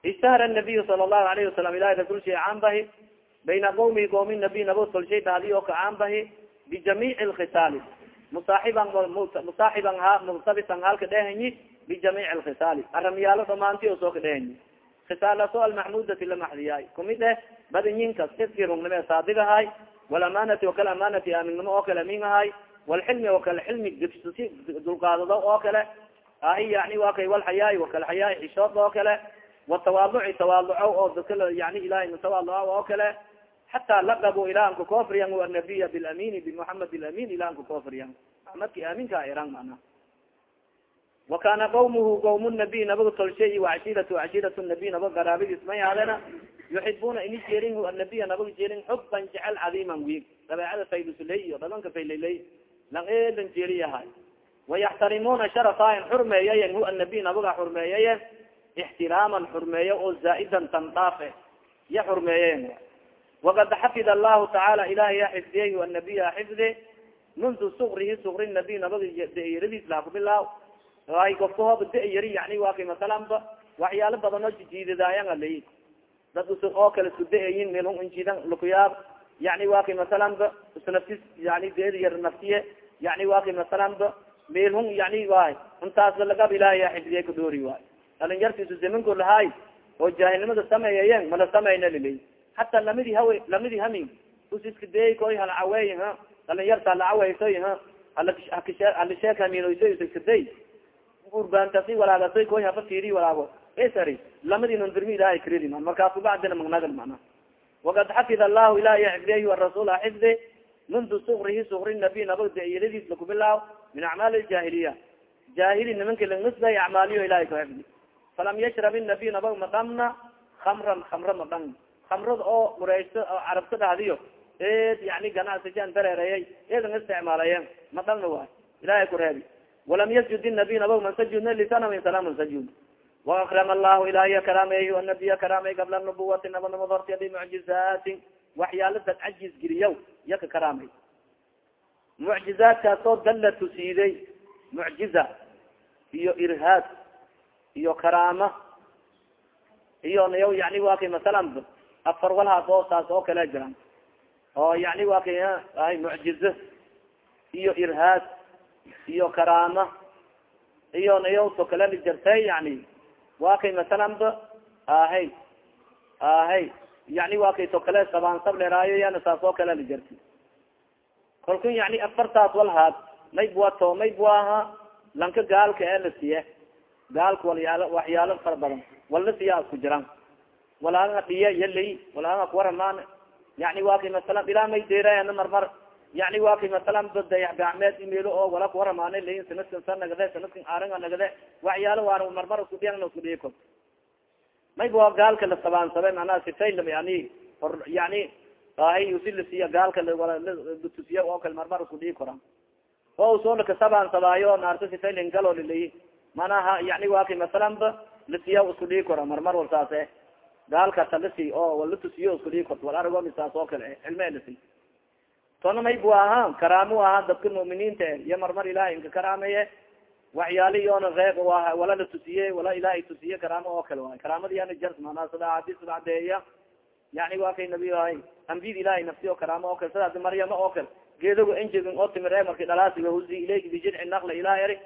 ishtahara nabiyu sala allahu alayhi wasalam ilahi rasul shay caan bahi bayna qawmi qawmi nabiy nabo tolshay daadi oo ka caan bahi bijamiic lkhisaali musaaxiban musaaxiban ha multabisan halka dhehanyi bijamiic lkhisaali aramyaalo dhamaanti oo soo ka dhehanyi khisaalaso almaxmudati lamaxdiyaay kumid eh badiyinkas iski rungnime saadigahay walamanati wakal amanati aaminimo oo kale amin ahay walxilmi wakal xilmi gsi dulqaadado oo kale ahi yani wa kay walxayaay wakal xishood oo kale watawaaluci tawaaluco oo dadka yani ilahay natawaaluca oo kale xataa laqabu ilaanka koofriyan anabiya bilamini bimuxamed lamin ilaanka koofriyan madki aaminka iran mana wa kana qawmuhu qawm nabiy nabaga tolshay wacshiiratu cashiirat nabiy naba garaabadiis may aadena yuxibuna ini jeerin anabiya nabaga jeerin xuban jecel cadiiman wiig dabeecada faylusuley iyo dhabanka fayliley lang elan jeeriyahay wayaxtarimuna sharafaayan xurmeeyayen hu anabiy nabaga xurmeeyayen ixtiraaman xurmeeyo oo zaa'idan tandaafe ya xurmeeyayen wakad xafid allahu tacaala ilahay ya xifdiyey anabiya xifdi mundu sugrihi sugri nabiy nabaga dayradiis laha kubilaaw ay gofkahooba da-yari yani waa kay masalanba waxyaalo badan jijiidadaayan alay dad us oo kale isku da'ayin melun injidan lukuyaab yani waa kay masalanba isnaftis yani deedi yar naftiye yani waa kay masalanba melhun yani waay intaasba lagab ilahay ya xifdiyey kadhoori waay dhalinyartiisu zamanko lahaay oo jaahilnimada sameeyayen mala sameyna lilay hataa lamidi hawe lamidi hamin. Us iska deey koy halcaweey ha? Dhalinyarta halacaweysoy ha? Day urbaantasi walaagasoy koy hafa fiiri walaago esari lamadi nondirmi ilahay kridi markaasu bacdina magnagan mana wakad xafid allahu ilahi xifdiyahu arasuula xifdi mundu sukrihi sukri nabi nabag daiyaradiis lakubilaaw min acmaali ljahiliya jahili nimanki langnisbay acmaaliyo ilahay kahefdi falam yashrab inabiy nabag madhamna kamran kamra madhan kamrada oo qurayshta oo carabta dhahdiyo eed yani ganacsijan dareereyay eedan isticmaalayen madhanna waay. Ilahay kureebi walam yasjud inabiy nabag man sajudna lisanamin salaman sajud waakrama allahu ilahiya karaameey anabiya karaamey qabla nubuwati nabanimad hortiya bimucjizaatin waxyaala dad cajis geliyaw yaka karaamay mucjizaadkaasoo dalla tusiiday mucjiza iyo irhaad iyo karaama iyo nayaw yani wa kay masalan afar walhaas oo saas oo kale jiran oo yani wa kay ay mucjize iyo irhaad iyo karaama iyo nayaw to kale lijartay yani. Wa kay masalan ba ahay ahay. Yani wa kay to kale sabaansab leraayo yana saas oo kale lijarti kalkun yani afartaas walhaad mayb wato mayb waaha lanka gaalka ee la siye gaalka walyaalo waxyaalo fara badan walla siya isku jiran walaaga dhiya yalay walaaga kuwaramaan yani wa kay masalan ilaa may deerayana marmar. Yani wa kay masalan badayax gacmeed imelo oo wala kuwaramaana layin sanadkan sa nagade sanadkan aaranga nagade. Waxyaalo waa marmar isku dhiyan isku dhiyi kor mayb waa gaalka la sabaansabe manaa sifayla yani or yani ahay usi lasiya gaalka latusiya oo kale marmar isku dhii koran. Oo u soo lakasabaansadaayo naarta sifaylan galo lalayi manaha yani wa kay masalan ba lasiya isku dhii kora marmar wal saase gaalkasa lasi oo wala tusiyo isku dhii korto wal arago saas oo kale cilme lasi tona maybu aha karaamu aha dadka mu'miniinta iyo marmar ilahay inka karaameye waxyaali iyoona reeb wala la tusiye wala ilahay tusiye karaamo oo kale waay karaamadi yani jars manaa sida axaadiis bacdeeya yani wa kay nabiy ahay ambiyada ilahay nafsi oo karaamo oo kale sidaas maryama oo kale geedago enjegin oo timire marki dhalaasi wahuzi ilayk bijidci nakla ilaah eri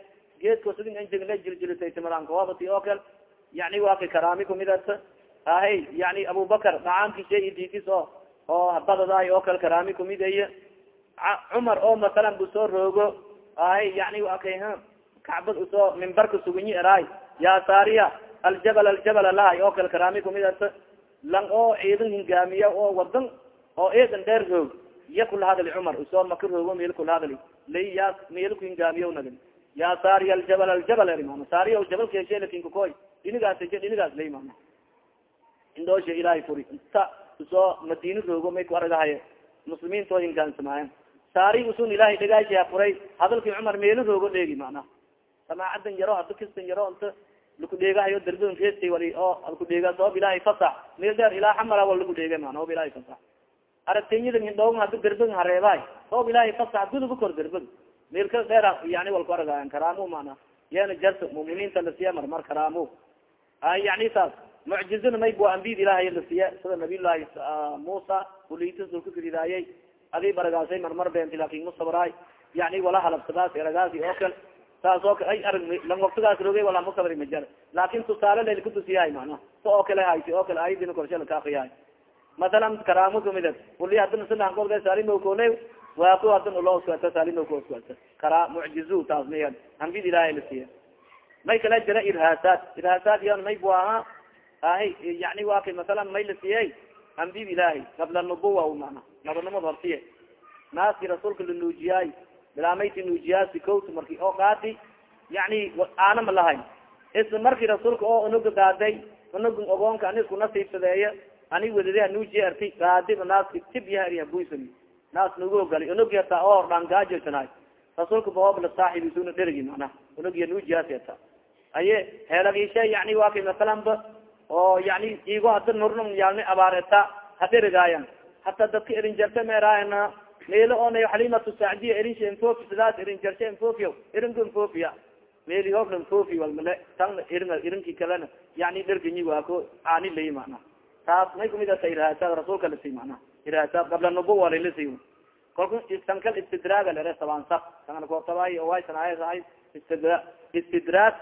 geedko sidin enjegin la jirjiritay timirankaobati oo kale yani wa kay karaami kumidat ahay yani abubakar dhacaanki shay diidis oo badadaay oo kale karaami kumidaya cumar oo masalan soo roogo. Ahay yani wa kay kacbad u soo mimbarka sugunyi eraay. Ya saariya aljabal aljabal lahay oo kale karaami kumidat lang oo ciidan hingaamiya oo wadan oo eedan dheer roog. Iya kula hadali cumar u soo maka roogo meel kula hadali lay ya meelku hingaamiya nagin. Ya saariya aljabal aljabal eri mana saariya jabalkeshelkinkakoy dhinigaas dhinigaas lay indoosha ilaahay furi. Inta u soo madina roogo may ku aragahaye muslimiinto hingaansamaayan saari usun ilahay dhagaasha furay. Hadalkii cumar meelo roogo dheegi mana samaacadan yaro hada kistan yaro inta laku dheegahayo darbin reestay wali oo alku dheega soob ilahay fasax meel dheer ilaa xamala wal laku dheega mana oob ilahay fasax aragtenyada mindhoog hada darbin hareebaay oob ilahay fasax guduba kor darbin meel ka dheer yani walku aragayan karaamo mana jarta muminiinta lasiya marmar karaamo yani saas mucjizana mayb waa ambiyad ilahay lasiya sida nabiy llahi musa ulitis dulka karidaayay. Adii baragaasay marmar beenti laakin musabraay yani wala halabsadaas eragaasi oo kale. Saas oo ay arag lang waktigaas roogay wala musabri majar laakin tusaale layl kutusiyahay mana sa oo kale haysi oo kale ayadina korshala kaakiyahay masalan karaamo kumidad uli hadana silaankolka saalimokole waa ku hadan ulo iskuata saalimoko iskuata kara mucjizu taas maya ambiyad ilahay lasiya may kala jira irhaasaad irhaasaad yan may bu aha ahay yani wa kay masalan may lasiyey ambiyad ilahay qabla nubuwa mana nabanimad hortiye naaski rasuulka lanuujiyaay bilaamaysi nuujiyaasi kot marki oo qaadi yani aana ma lahayn. Isla marki rasuulka oo unuga gaaday unuga ogoonka ani isku nasiibsadeeya ani wedade hanuujiya arti gaadiba naaski tib yaha buysani naas nugu ogali unugi hata oo dhangaajoysanaay rasuulka bahoob la saaxibisuna dherigi mana unugiya nuujiyaasi hata aye heelagishe yani waa kay masalan ba oo yani igo hada nurnum yaalni abaareta haderigaayan hata dadka erin jarte meeraayana meelo oona xalimatu sacdiya erinsha infofi sidaas erin jarshe infofiya erinka infofiya meeli hoobla infofi walmale tan erin erinki kalena. Yani dherganyi waa ko aani layi mana taas may kumid ata irhaasaad rasuulka lasi mana irhaasaad qabla nubuwa lalasi kalku tankal istidraaga lere sabaansa tangan koortabay way sanaayahay istidra istidraag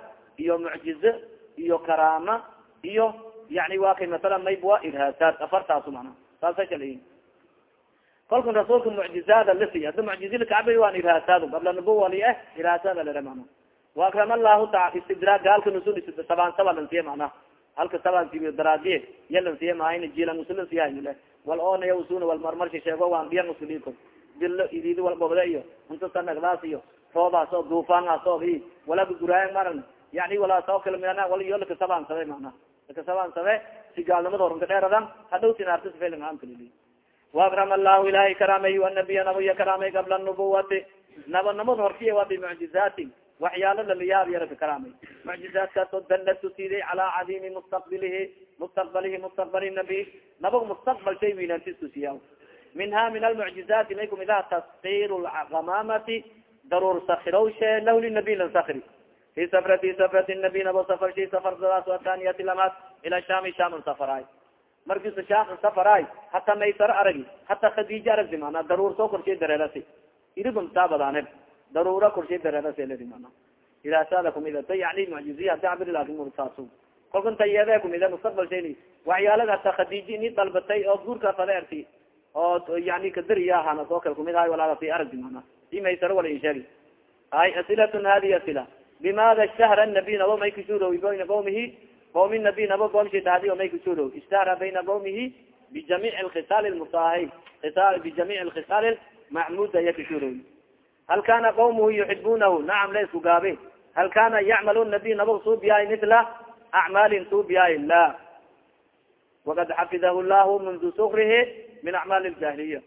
iyo mucjize iyo karaama iyo yani waa kay masalan mayb waa irhaasaad afartaasu mana saasa kalayin kalkun rasuulka mucjizaada lasi hada mucjizi lakacbay waan irhaasaad qabla nubuwa li eh irhaasaada lere mana waakrama allahu taa istidraag gaalka nusul sabaansaba lansiye mana halka sabansiiyo daraadiye iya lansiye maahayna jilan usulansiyahaynile wal oonaya usuna wal marmarka sheego waan biyan usuliko dilo idid walbobda iyo untasa nagdaas iyo roobaas oo duufaangaas oo i wala guraayan maran yani wala sao kala mina wala iyo lakasabaansabe mana. Lakasabaansabe si gaalnimada horanka dheeradan hadhowti naarta sifelin aamkalili waakrama allahu ilahay karaamay anabiya nabiya karaamay qabla nubuwati nabanimada hortiya waa bimucjizaatin waxyaalo lalayaab yaraka karaamay. Mucjizaadkaasoo dalla tusiiday calaa cadiimi mustaqbilihi mustaqbalihi mustaqbali nabi. Nabag mustaqbal shay wiinantis tusiya minha min almucjizaati may kumid aha taskir lgamamati daruur sakirowshe lah linabiy lan sakri fi safrati safrati nabi nabo safar shay safarsadaas ataniyati lamaad ila shami sham safaraay markiisa sham safaraay hata maysaro aragi hata khadija aragdi mana daruur soo korshay dareerasi iribun taabadaane daruura korshay dareeraseledi mana ilaasada kumidata yani mucjiziya dacbir laakin murtaaso kolkan tayede kumida mustaqbal shayni waxyaalada hata khadija ini dalbatay oo guurka fadeerti oo yani kadariya ahana soo kale kumid ahay walaagasi aragdi mana i maysaro wala insheegi ay asilatun hadi asila bimada ishtahara nabiy nabo may kashuurow bayna qawmihi qawmi nabiy nabo goomshi dhahdi o may kashuurow ishtahara bayna qawmihi bijamiic alkhisaal lmusaahay khisaal bijamiic alkhisaal macmuda iya kashuurow hal kana qawmuhu yuxibunahu nacam la isku gaabe hal kana yacmalu nabiy nabo suubiyaay mila acmaalin suubiyaay la wakad xafidahu llahu mundu sukrihi min acmaali ljahiliya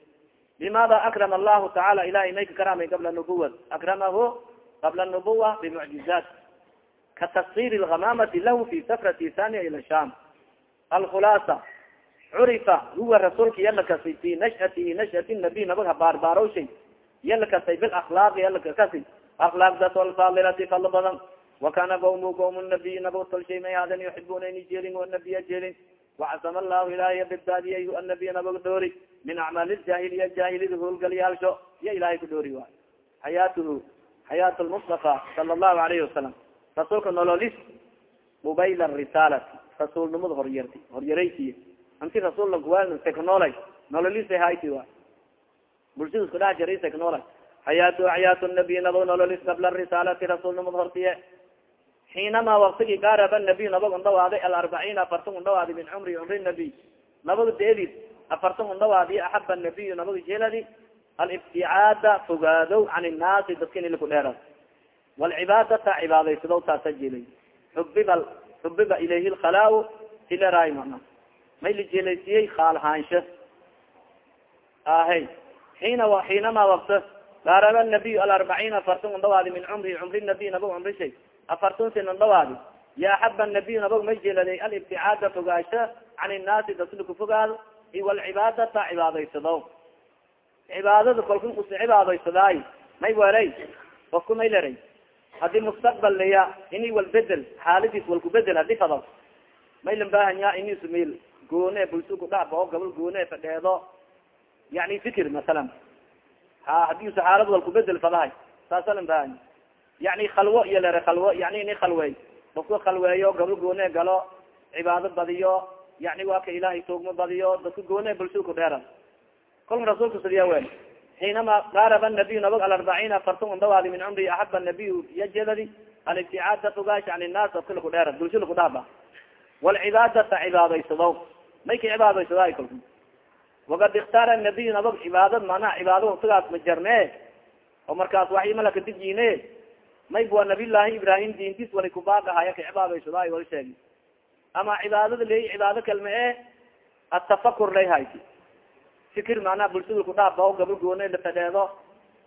bimada akrama allahu tacaala ilahay may ka karaamay qabla nubuwa akramahu qabla nubuwa bimucjizaat ka taksir lgamamati lahu fi safrati thaniya ila sham alkhulaasa curifa huwa rasuulka yalakasi fi nashatihi nashati nabiy nabag habaarbaarowshay yalakasay bilakhlaaqi yalakakasi akhlaaqdaas alfadilati fadlo badan wakana qawmu qawm nabiy nabo tolshay may hadan yuxibuna ini jeelin o nabiya jeelin وacasama allahu ilahay badbaadiyay anabiy nabag dhoori min acmaal ljahiliya jahilida hoolgalyaalsho iya ilahay ku dhoori waay xayaatuhu xayaat lmustafa sala allahu alayhi wasalam rasuulka nololis mubayla risaalati rasuulnimada horyarti horyaraysiy anti rasuul lakuwaa teknoolay nololisa hayti wa. Bulshada isku dhex jaray teknoolay. Xayaatu xayaat nabiy nabag nololis qabla risaalati rasuulnimada hortiye. Xiinama waktigi gaaraba nabiy nabag undhawaaday alarbaciin afartan undhawaaday min cumri cumri nabiy. Nabag deedis afartan undhawaadi axaba nabiy nabag jeladi alibticaada fogaadow can innaasi dadka in laku dheera walcibaadata cibaadaysado taasa jelay xubiba xubiba ilayhi lkhalaa sileray mana may la jelaysiyey khaalhaansho ahe xiina xiinama wakta gaaraba nabiy alarbaciin afartan undhawaadi min cumri cumri nabiy nabag cumri shay afartun sin undhawaadi ya axaba nabiy nabag may jeladay alibticaada fogaasho can innaasi dadka fogaado iwalcibaadata cibaadaysado cibaadada kolka us cibaadaysadaay may welay ofku may leray haddii mustaqbal laya ini walbedel xaaladiis walkubedel haddii fado may lambahanya ini sumil goone bulsho kudhac bao gabal goone fadheedo. Yani fikir masalan. Ha haddii usa xaalad walkubedel fadahay saasa lambahanya yani khalwo iyo lere khalwo yani ini khalwey ofku khalweeyo gabal goone galo cibaado badiyo. Yani waa ka ilahay toogma badiyo dadka goone bulshada kudheera kolka rasuulka sidiya wel xiinama gaaraba nabiy nabag alarbaciin afartan undhawaadi min cumri axaba nabiy yajedadi alibticaada fogaash an innaas dadka laku dheera bulsha laku dhaaba. Walcibaadata cibaadaysado may ka cibaadaysadaay kolka wakad ikhtaara nabiy nabag cibaadad mana cibaado watigaas ma jarne? Oo markaas waxyi malaka dijiine may bua nabiyllaahi ibrahim diintis wali kubaagahaya ka cibaadaysadaay wal sheegi. Ama cibaadada ley cibaado kalme e atafakur lay hayti fikir manaa bulshada kudhaafao gabal goone la fadheedo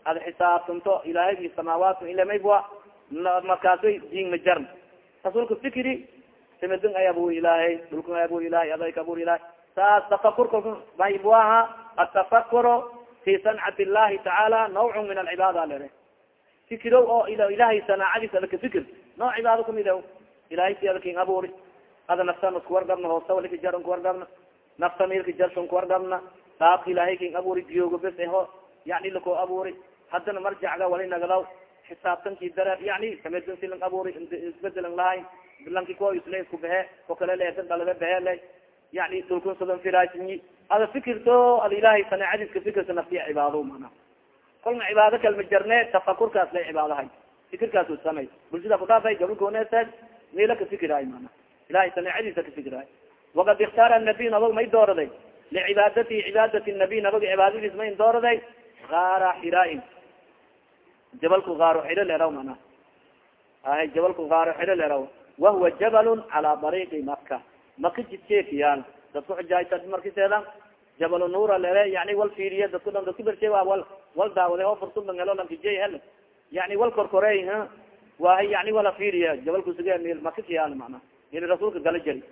ad xisaabtanto ilaahaygi samaawaat ilamay bua markaasay diin ma jarn. Rasuulka fikri simadin ay abur ilaahay dhulkan ay abur ilahay adayka abur ilahay saas tafakur kalka may buaha atafakuro fi sancat illahi tacaala nawcun min alcibaada lere fikiro oo ilahay sanaacadiis adaka fikir nooc cibaado kumid ilahay si adkin aburi ada wargabna hoosta walika jar nku wargabna. Nafta milka jarta nku dhaabka ilahay kin aburi jiyoogo bes eho yani lako aburi haddana marjacga wali nagadaw xisaabtanki dare yani kamedin silang aburi isbedelan lahayn lanki ko isle isku behe ko kale leedan dalaga behe le yani dulkun sadan firaasinyi ada fikirto ada ilahay sanaacadiska fikirka naftiya cibaado mana. Kolna cibaado kalma jarne tafakurkaas lay cibaadahay. Fikirkaas samay. Bulshada kudhaafay gabal gooneesaas meela ka fikiraay mana. Ilahay sanaacadiisa ka fikiraay wakad ikhtaara nabiy nabag may dooraday licibaadati cibaadati nabiy nabag cibaadadiis may dooraday gaara xiraain jabalku gaaro xiro leraw mana ahay jabalku gaaro xiro leraw wahuwa jabalun calaa dariiqi maka maka jidkeekiyaan dadku xujaaysa markiseeda jabal nuura lere yani wal fiiriye dadku dhan dadku bershe wal wal daawade oo fursudan helo lankijey hel yani wal korkorey waahay yani wala fiiriye jabalku suge mil maka kiyaan mana ili rasuulka gala jari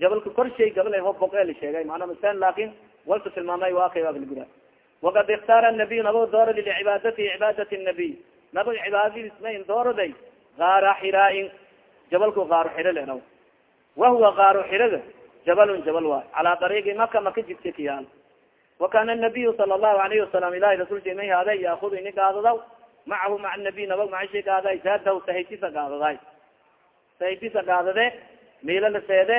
jabalka korshay gabal ho boel sheegay manaa misaan laakin walka tilmaamay waakay waaglagura wakad iktaara nabiy nabo doorad licibaadati cibaadat nabiy nabo cibaadadiismayn dooroday gaara xiraain jabalku gaaro xiro lenaw wahuwa gaaro xirada jabalun jabal waay calaa dariigi maka maka jigta kiyaal wakana nabiyu sala allahu alayhi wasalam ilahi rasulka imay haaday yaakudu ini gaadadaw macahu maca nabiy nabo macashi gaadaay zaadaw sahaytisa gaadadaay sahaytisa gaadade miila la seede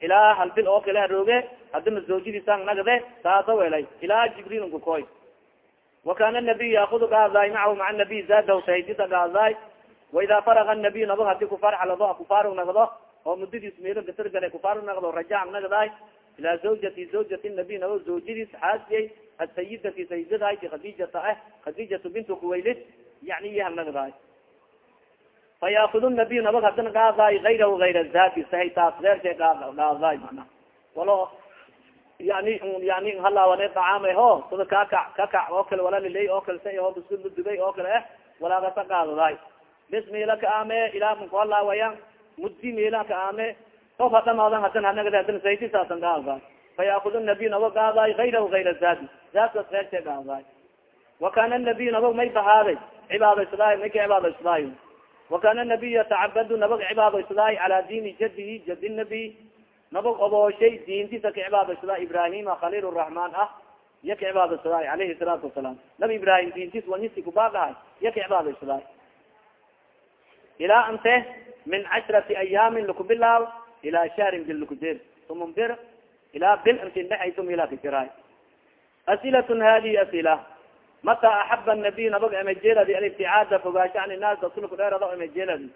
ilaa hal bil oo kale harooge hadima zawjadiisaan nagde saasa welay ilaa jibriil nkukoy wakana nabiy yaakudu gaadaay macahu maca nabiy zaadaw sahaytisa gaadaday waida faraga nabiy nabag haddii kufarxalado kufaarug nagdo. Oo mudadiis meel katargale kufaar nagdo rajac nagdaay ilaa zawjati zawjati nabiy nabag zawjadiis xaasiyay asayidati sayidadahayti khadijata ah khadijatu bintu kuwaylid yani iyaha nagdaay fa yaakudu nabiy nabag hadana gaadaay ayrahu ayra zati sahay taas reerka gaadaay mana walo yani yani halaawane dacaama ho sida kakac kakac oo kale wala liley oo kale sa oo buskud ladubay oo kale eh walaagasa gaadadaay bis meela ka ame ilaa mankuhalaawayan muddi meela ka ame of hadhamaadan hadan hanagad hadan sayti saasan gaadaay fa yaakudu nabiy nabag gaadaay ayrahu ayra zati zaatkas reerka gaadaay wakana nabiy nabag may bahaaday cibaadaysadaay may ka wakana nabiy yatacabadu nabag cibaadaysadaay cala diini jadihi jadi nabiy nabag obooshay diintisa ka cibaadaysada ibrahima khaliil raxmaan ah iya ka cibaadaysadaay alayhi salaatu wasalaam nabi ibrahim diintis wanisi kubaagahay iya ka cibaadaysadaay ilaa ante min cashrati ayaamin lakubilaaw ilaa shahrin bil lakudeer bir ilaa bil intin dhexaytum ilaa kajiraay asilatun hadihi asila mata axaba nabiy nabag amajeladi alibticaada fogaasho an inaas dasulku dheerado amajeladi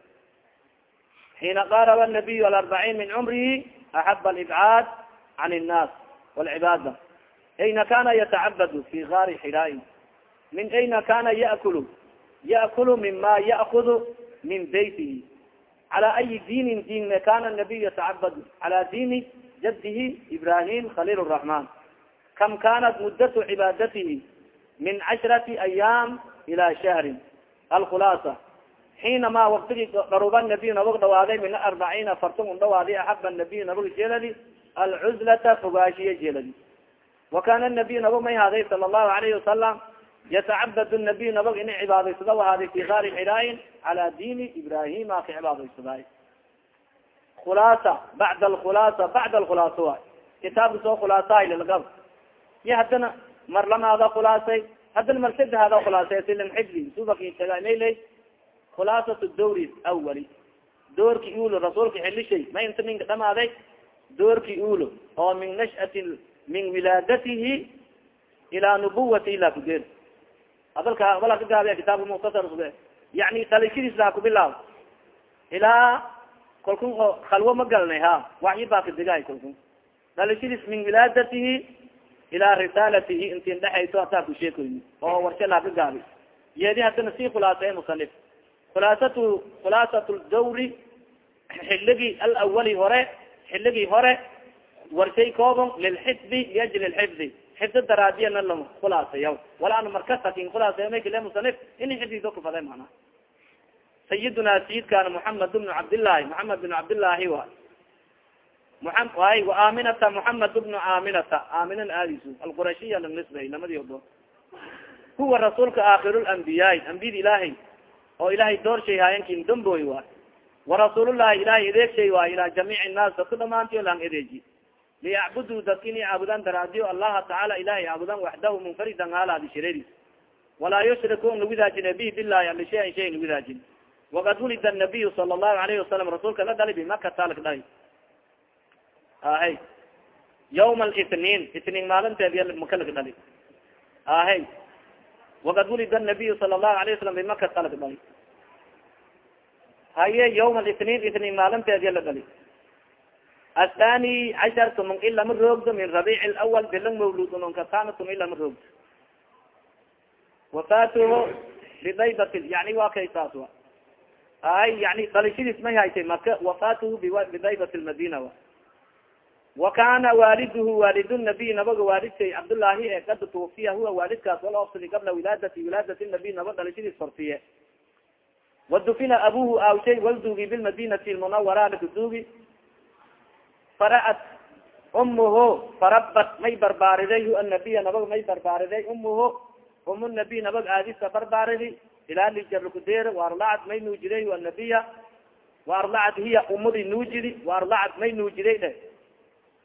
xiina qaaraba nabiy alarbaciin min cumrihi axaba alibcaad can innaas walcibaada ayna kana yatacabadu fi gaari xiraain min ayna kana yaakulu yaakulu mima yaakudu min beytihi cala ayi diinin diin me kana nabiy yatacabadu cala diini jadihi ibrahim khaliil raxman kam kanat mudatu cibaadatihi min cashrati ayaam ila shahrin. Alkhulaasa xiinama waktigi dharuba nabiy nabag dhawaaday min arbaciina fartun un dhawaaday axaba nabiy nabag jeeladi. Alcuzlata fogaashiya jeeladi. Wakana nabiy nabag may haaday sala allahu alayhi wasalam yatacabad nabiy nabag ina cibaadaysada wahaaday fi gaari xiraayin cala diini ibrahima ka cibaadaysaday. Khulaasa bacda alkhulaasa bacda alkhulaasa waay. Kitaabka soo khulaasahay lilgab iyo haddana mar lamaada khulaasay. Haddana mar sadexaada khulaasay silan xibli subakitagamaley khulaasat dawri awali doorki ulo rasuulka xilishay ma inta ninka dhamaaday? Doorki ulo oo min nashati min wilaadatihi ilaa nubuwati ilaa kudeer hadalka wala ka gaabiya kitaabka mukhtasar yani dhalashadiis laha kubilaab ilaa kalkun oo khalwo ma galnay ha waxyi baa kadegaay kalkun dhalashadiis min wilaadatihi ilaa risaalatihi intin dhexayso hataa kusheekoyni oo warshe laha ka gaabi yeedi haddana sii khulaasay musanif khulaasatu khulaasat dawri xiligii alawali hore xiligii hore warshay koobon lilxifdi liajli lxifdi xifdi daraadiyana la khulaasayaw wala ana markasakin khulaasaya may kale musanif ini xifdiso kufade mana sayiduna sayidkana muhamed bnu cabdillahi muhamed bn cabdillahi wa ay waaminata muhamed bnu aminata aminan aadisu alqurashiya lanisbay lamadi odo. Huwa rasuulka aakir lambiyaai ambiyada ilaahay. Oo ilahay door shay haayankin damboy waay warasuulullahi ilahay edeeg shay waay ilaa jamiic nnaas dadku dhamaantiyo lang edeeji. Liyacbuduu dadka inay caabudan daraadiyo allaha tacaala ilahay caabudan waxdahu munfaridan haalaadi shireedis. Walaa yushriku nagudaajine bi bilahi ali shayan shay nagudaajin wakad wulida nabiyu sala allahu alayhi wasalam rasuulka la dhali bimakata lak dhali ahay. Yawma litniin itniin maalinteed maka lak dhali ahay. Wakad wulida nabiyu sala allahu alayh wasalam bimakata lak dhali haye yawma litniin itniin maalinteed ya la dhali athani cashar tumon ila ma roogdo min rabiic lawal bilang mawlud unonkatana tum ila ma roogdo wafaatuhu bidaybatin yani waa kay saas wa ay yani dalishadiis may haytay maka wafaatuhu bidaybat lmadina wa kana waaliduhu waalid nabiy nabaga waalidkay cabdullaahi ee kad tuwafiya huwa waalidkaas wala ofsadi qabla wilaadati wilaadat nabiy naba dalishadiis fartiye wadufina abuhu awshay waldugi bilmadinati lmunawara lakadugi fara'at umuhu farabat may barbaariday hu anabiya nabag may barbaariday umuhu um nabiy nabag aadisa barbaaridi ilaa lijarkudeer waarlacad may nuujiday hu anabiya waarlacad hiya umudi nuujidi waarlacad may nuujiday dhe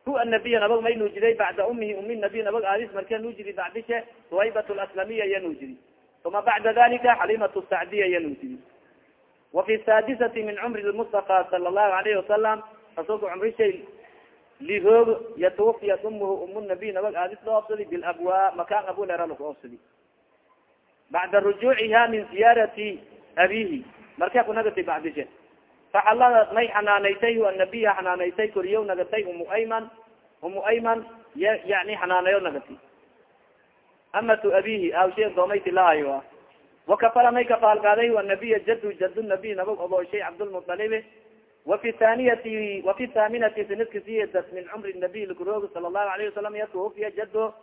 hu anabiya nabag may nuujiday bacda umihi umi nabiy nabag aadis marka nuujidi bacdishe suwaybat laslamiya iya nuujidi uma bacda dalika xalimat sacdiya iya nuujidi wafi saadisati min cumri lmustafa sala allahu alayhi wasalam rasulka cumrishay lihoog yatwafiyat umuhu um nabiy nabag aadis loo ofsadi bilabwa makaan abulera laku ofsadi bacda rujuuciha min ziyaarati abihi marka kunagati bacdishe faxalada may xanaanaysay anabiya xanaanaysay koriyow nagatay umu ayman. Umu ayman y yani xanaanayo nagati. Amatu abihi awshe a wakafala may kafaalgaaday anabiya jadu jad nabiy nabag odooshay cabdlmuطalibi wafi haniyati wafi thaminati sanadka siyedas min cumri nabiy lkuroogi sala allahu alayhi wasalam yatuwafiya jado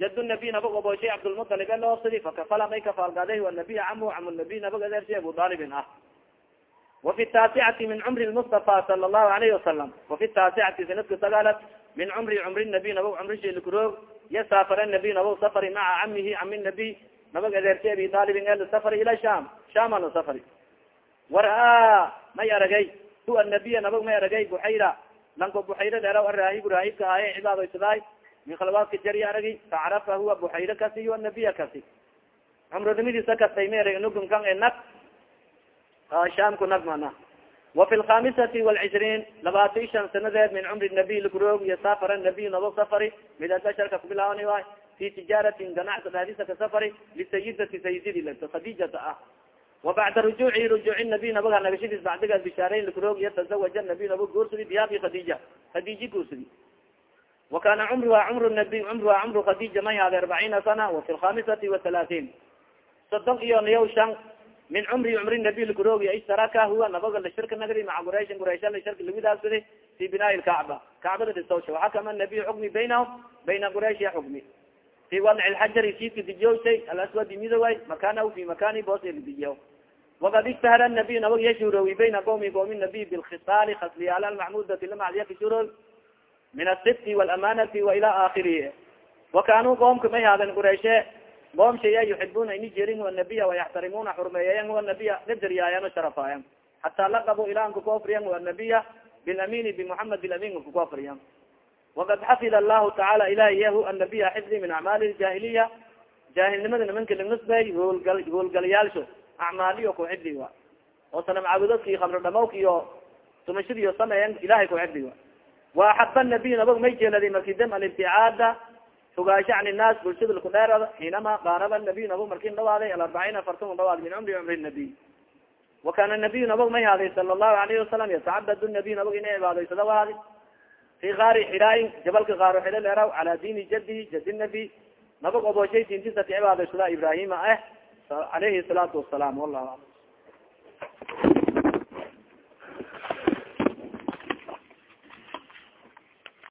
jad nabiy nabag odooshay cabdlmuطalib e loofsadi fakafala may kafaalgaaday anabiy camu camu nabiy nabag adeershay abu dalibin ah wafi taasicati min cumri lmustafa sala allahu alayhi wasalam wafi taasicati sanadka sagaalad min cumri cumri nabiy nabag cumrishay lkuroog ya saafara nabiy nabag safari maca camihi cami nabiy nabag adeersay abi dalibin el safari ila sham shama la safari. Wara may aragay hu anabiya nabag may aragay buxayra lanko buxayra dheeraw araahib raahibka ahaye cibaadaysaday min khalwaadka jari aragi facarafa huwa buxayra kasi hu anabiya kasi. Cumronimadiisa kastay ma erag nugum kan e nag shamku nag mana wafi lkhamisati walcishriin labaatan shan sanadeed min cumri nabiy lkuroog iyo safara nabiy nabag safari midadasharka kubilaawani waay fi tijaaratin ganacsa daadisa ka safari lisayidati sayididi lagto khadijata ah wabacda rujuuci rujuuci nabiy nabaga nagashadiis bacdigaas bishaareyn lkuroog iyo tazawaja nabiy nabag guursadi biyabi khadija khadiji guursadi wa kana cumruha cumru nabiy cumruha cumru khadija may haade arbaciina sana wafi lkhamisati wahalaatiin sodon iyo niyaw shan min cumri cumri nabiy lkuroog iyo ishtaraka huwa nabaga lashirka nagri maca qurayshin quraysha lashirka lawidaasadi fi binaa'i lkacba kacbada dhisawsha waxakama nabiy xukmi baynahum bayna quraysh ya xukmi fi wadci lxajari siidka dijiyowshay alaswadi midoway makanahu fi makani boos dijiyo wakad ijtahara nabiy nabag yashurowi bayna qawmi qawmi nabiy bilkhisaali khasliyaal almaxmudati lamacdiya kashurow min asibti walamanati wa ila akhirihi wakanuu qoomka may haaden qurayshe qoom shaya yuxibuna ini jerin huwa nabiya wayaxtarimuna xurmeeyayan huwa nabiya qadariyaayan sharafaayan hataa laqabu ilaan kukuafriyan huwa nabiya bilamini bimuxamed bilamin kukuafriyan wakad xafid allahu tacaala ilahi yahu annabiya xifdi min acmaali ljahiliya jaahilnimada nimanka lanusbay hoolgal hoolgalyaalsho acmaaliyo ku xifdi wa oo sanam caabudadki khamro dhamawk iyo tumashadiyo sameeyan ilahay ku xifdi wa wa axaba nabiy nabag may jeeladay marki dam fogaasho can innaas bulshada laku dheerada xiinama qaaraba nabiy nabag markin dhawaaday alarbaciin afartan dhawaaday min cumri cumri nabiy. Wa kana nabiy nabag may haaday sala allahu alayhi wasalam yatacabad nabiy nabag ina cibaadaysada waadi. Fi kaari xiraayin jabalka kaaro xilo leeraw cala diini jadi jadi nabi. Nabag obooshay diintisa ka cibaadaysada ibrahima ah alayhi salaatu wasalaam wallahu alam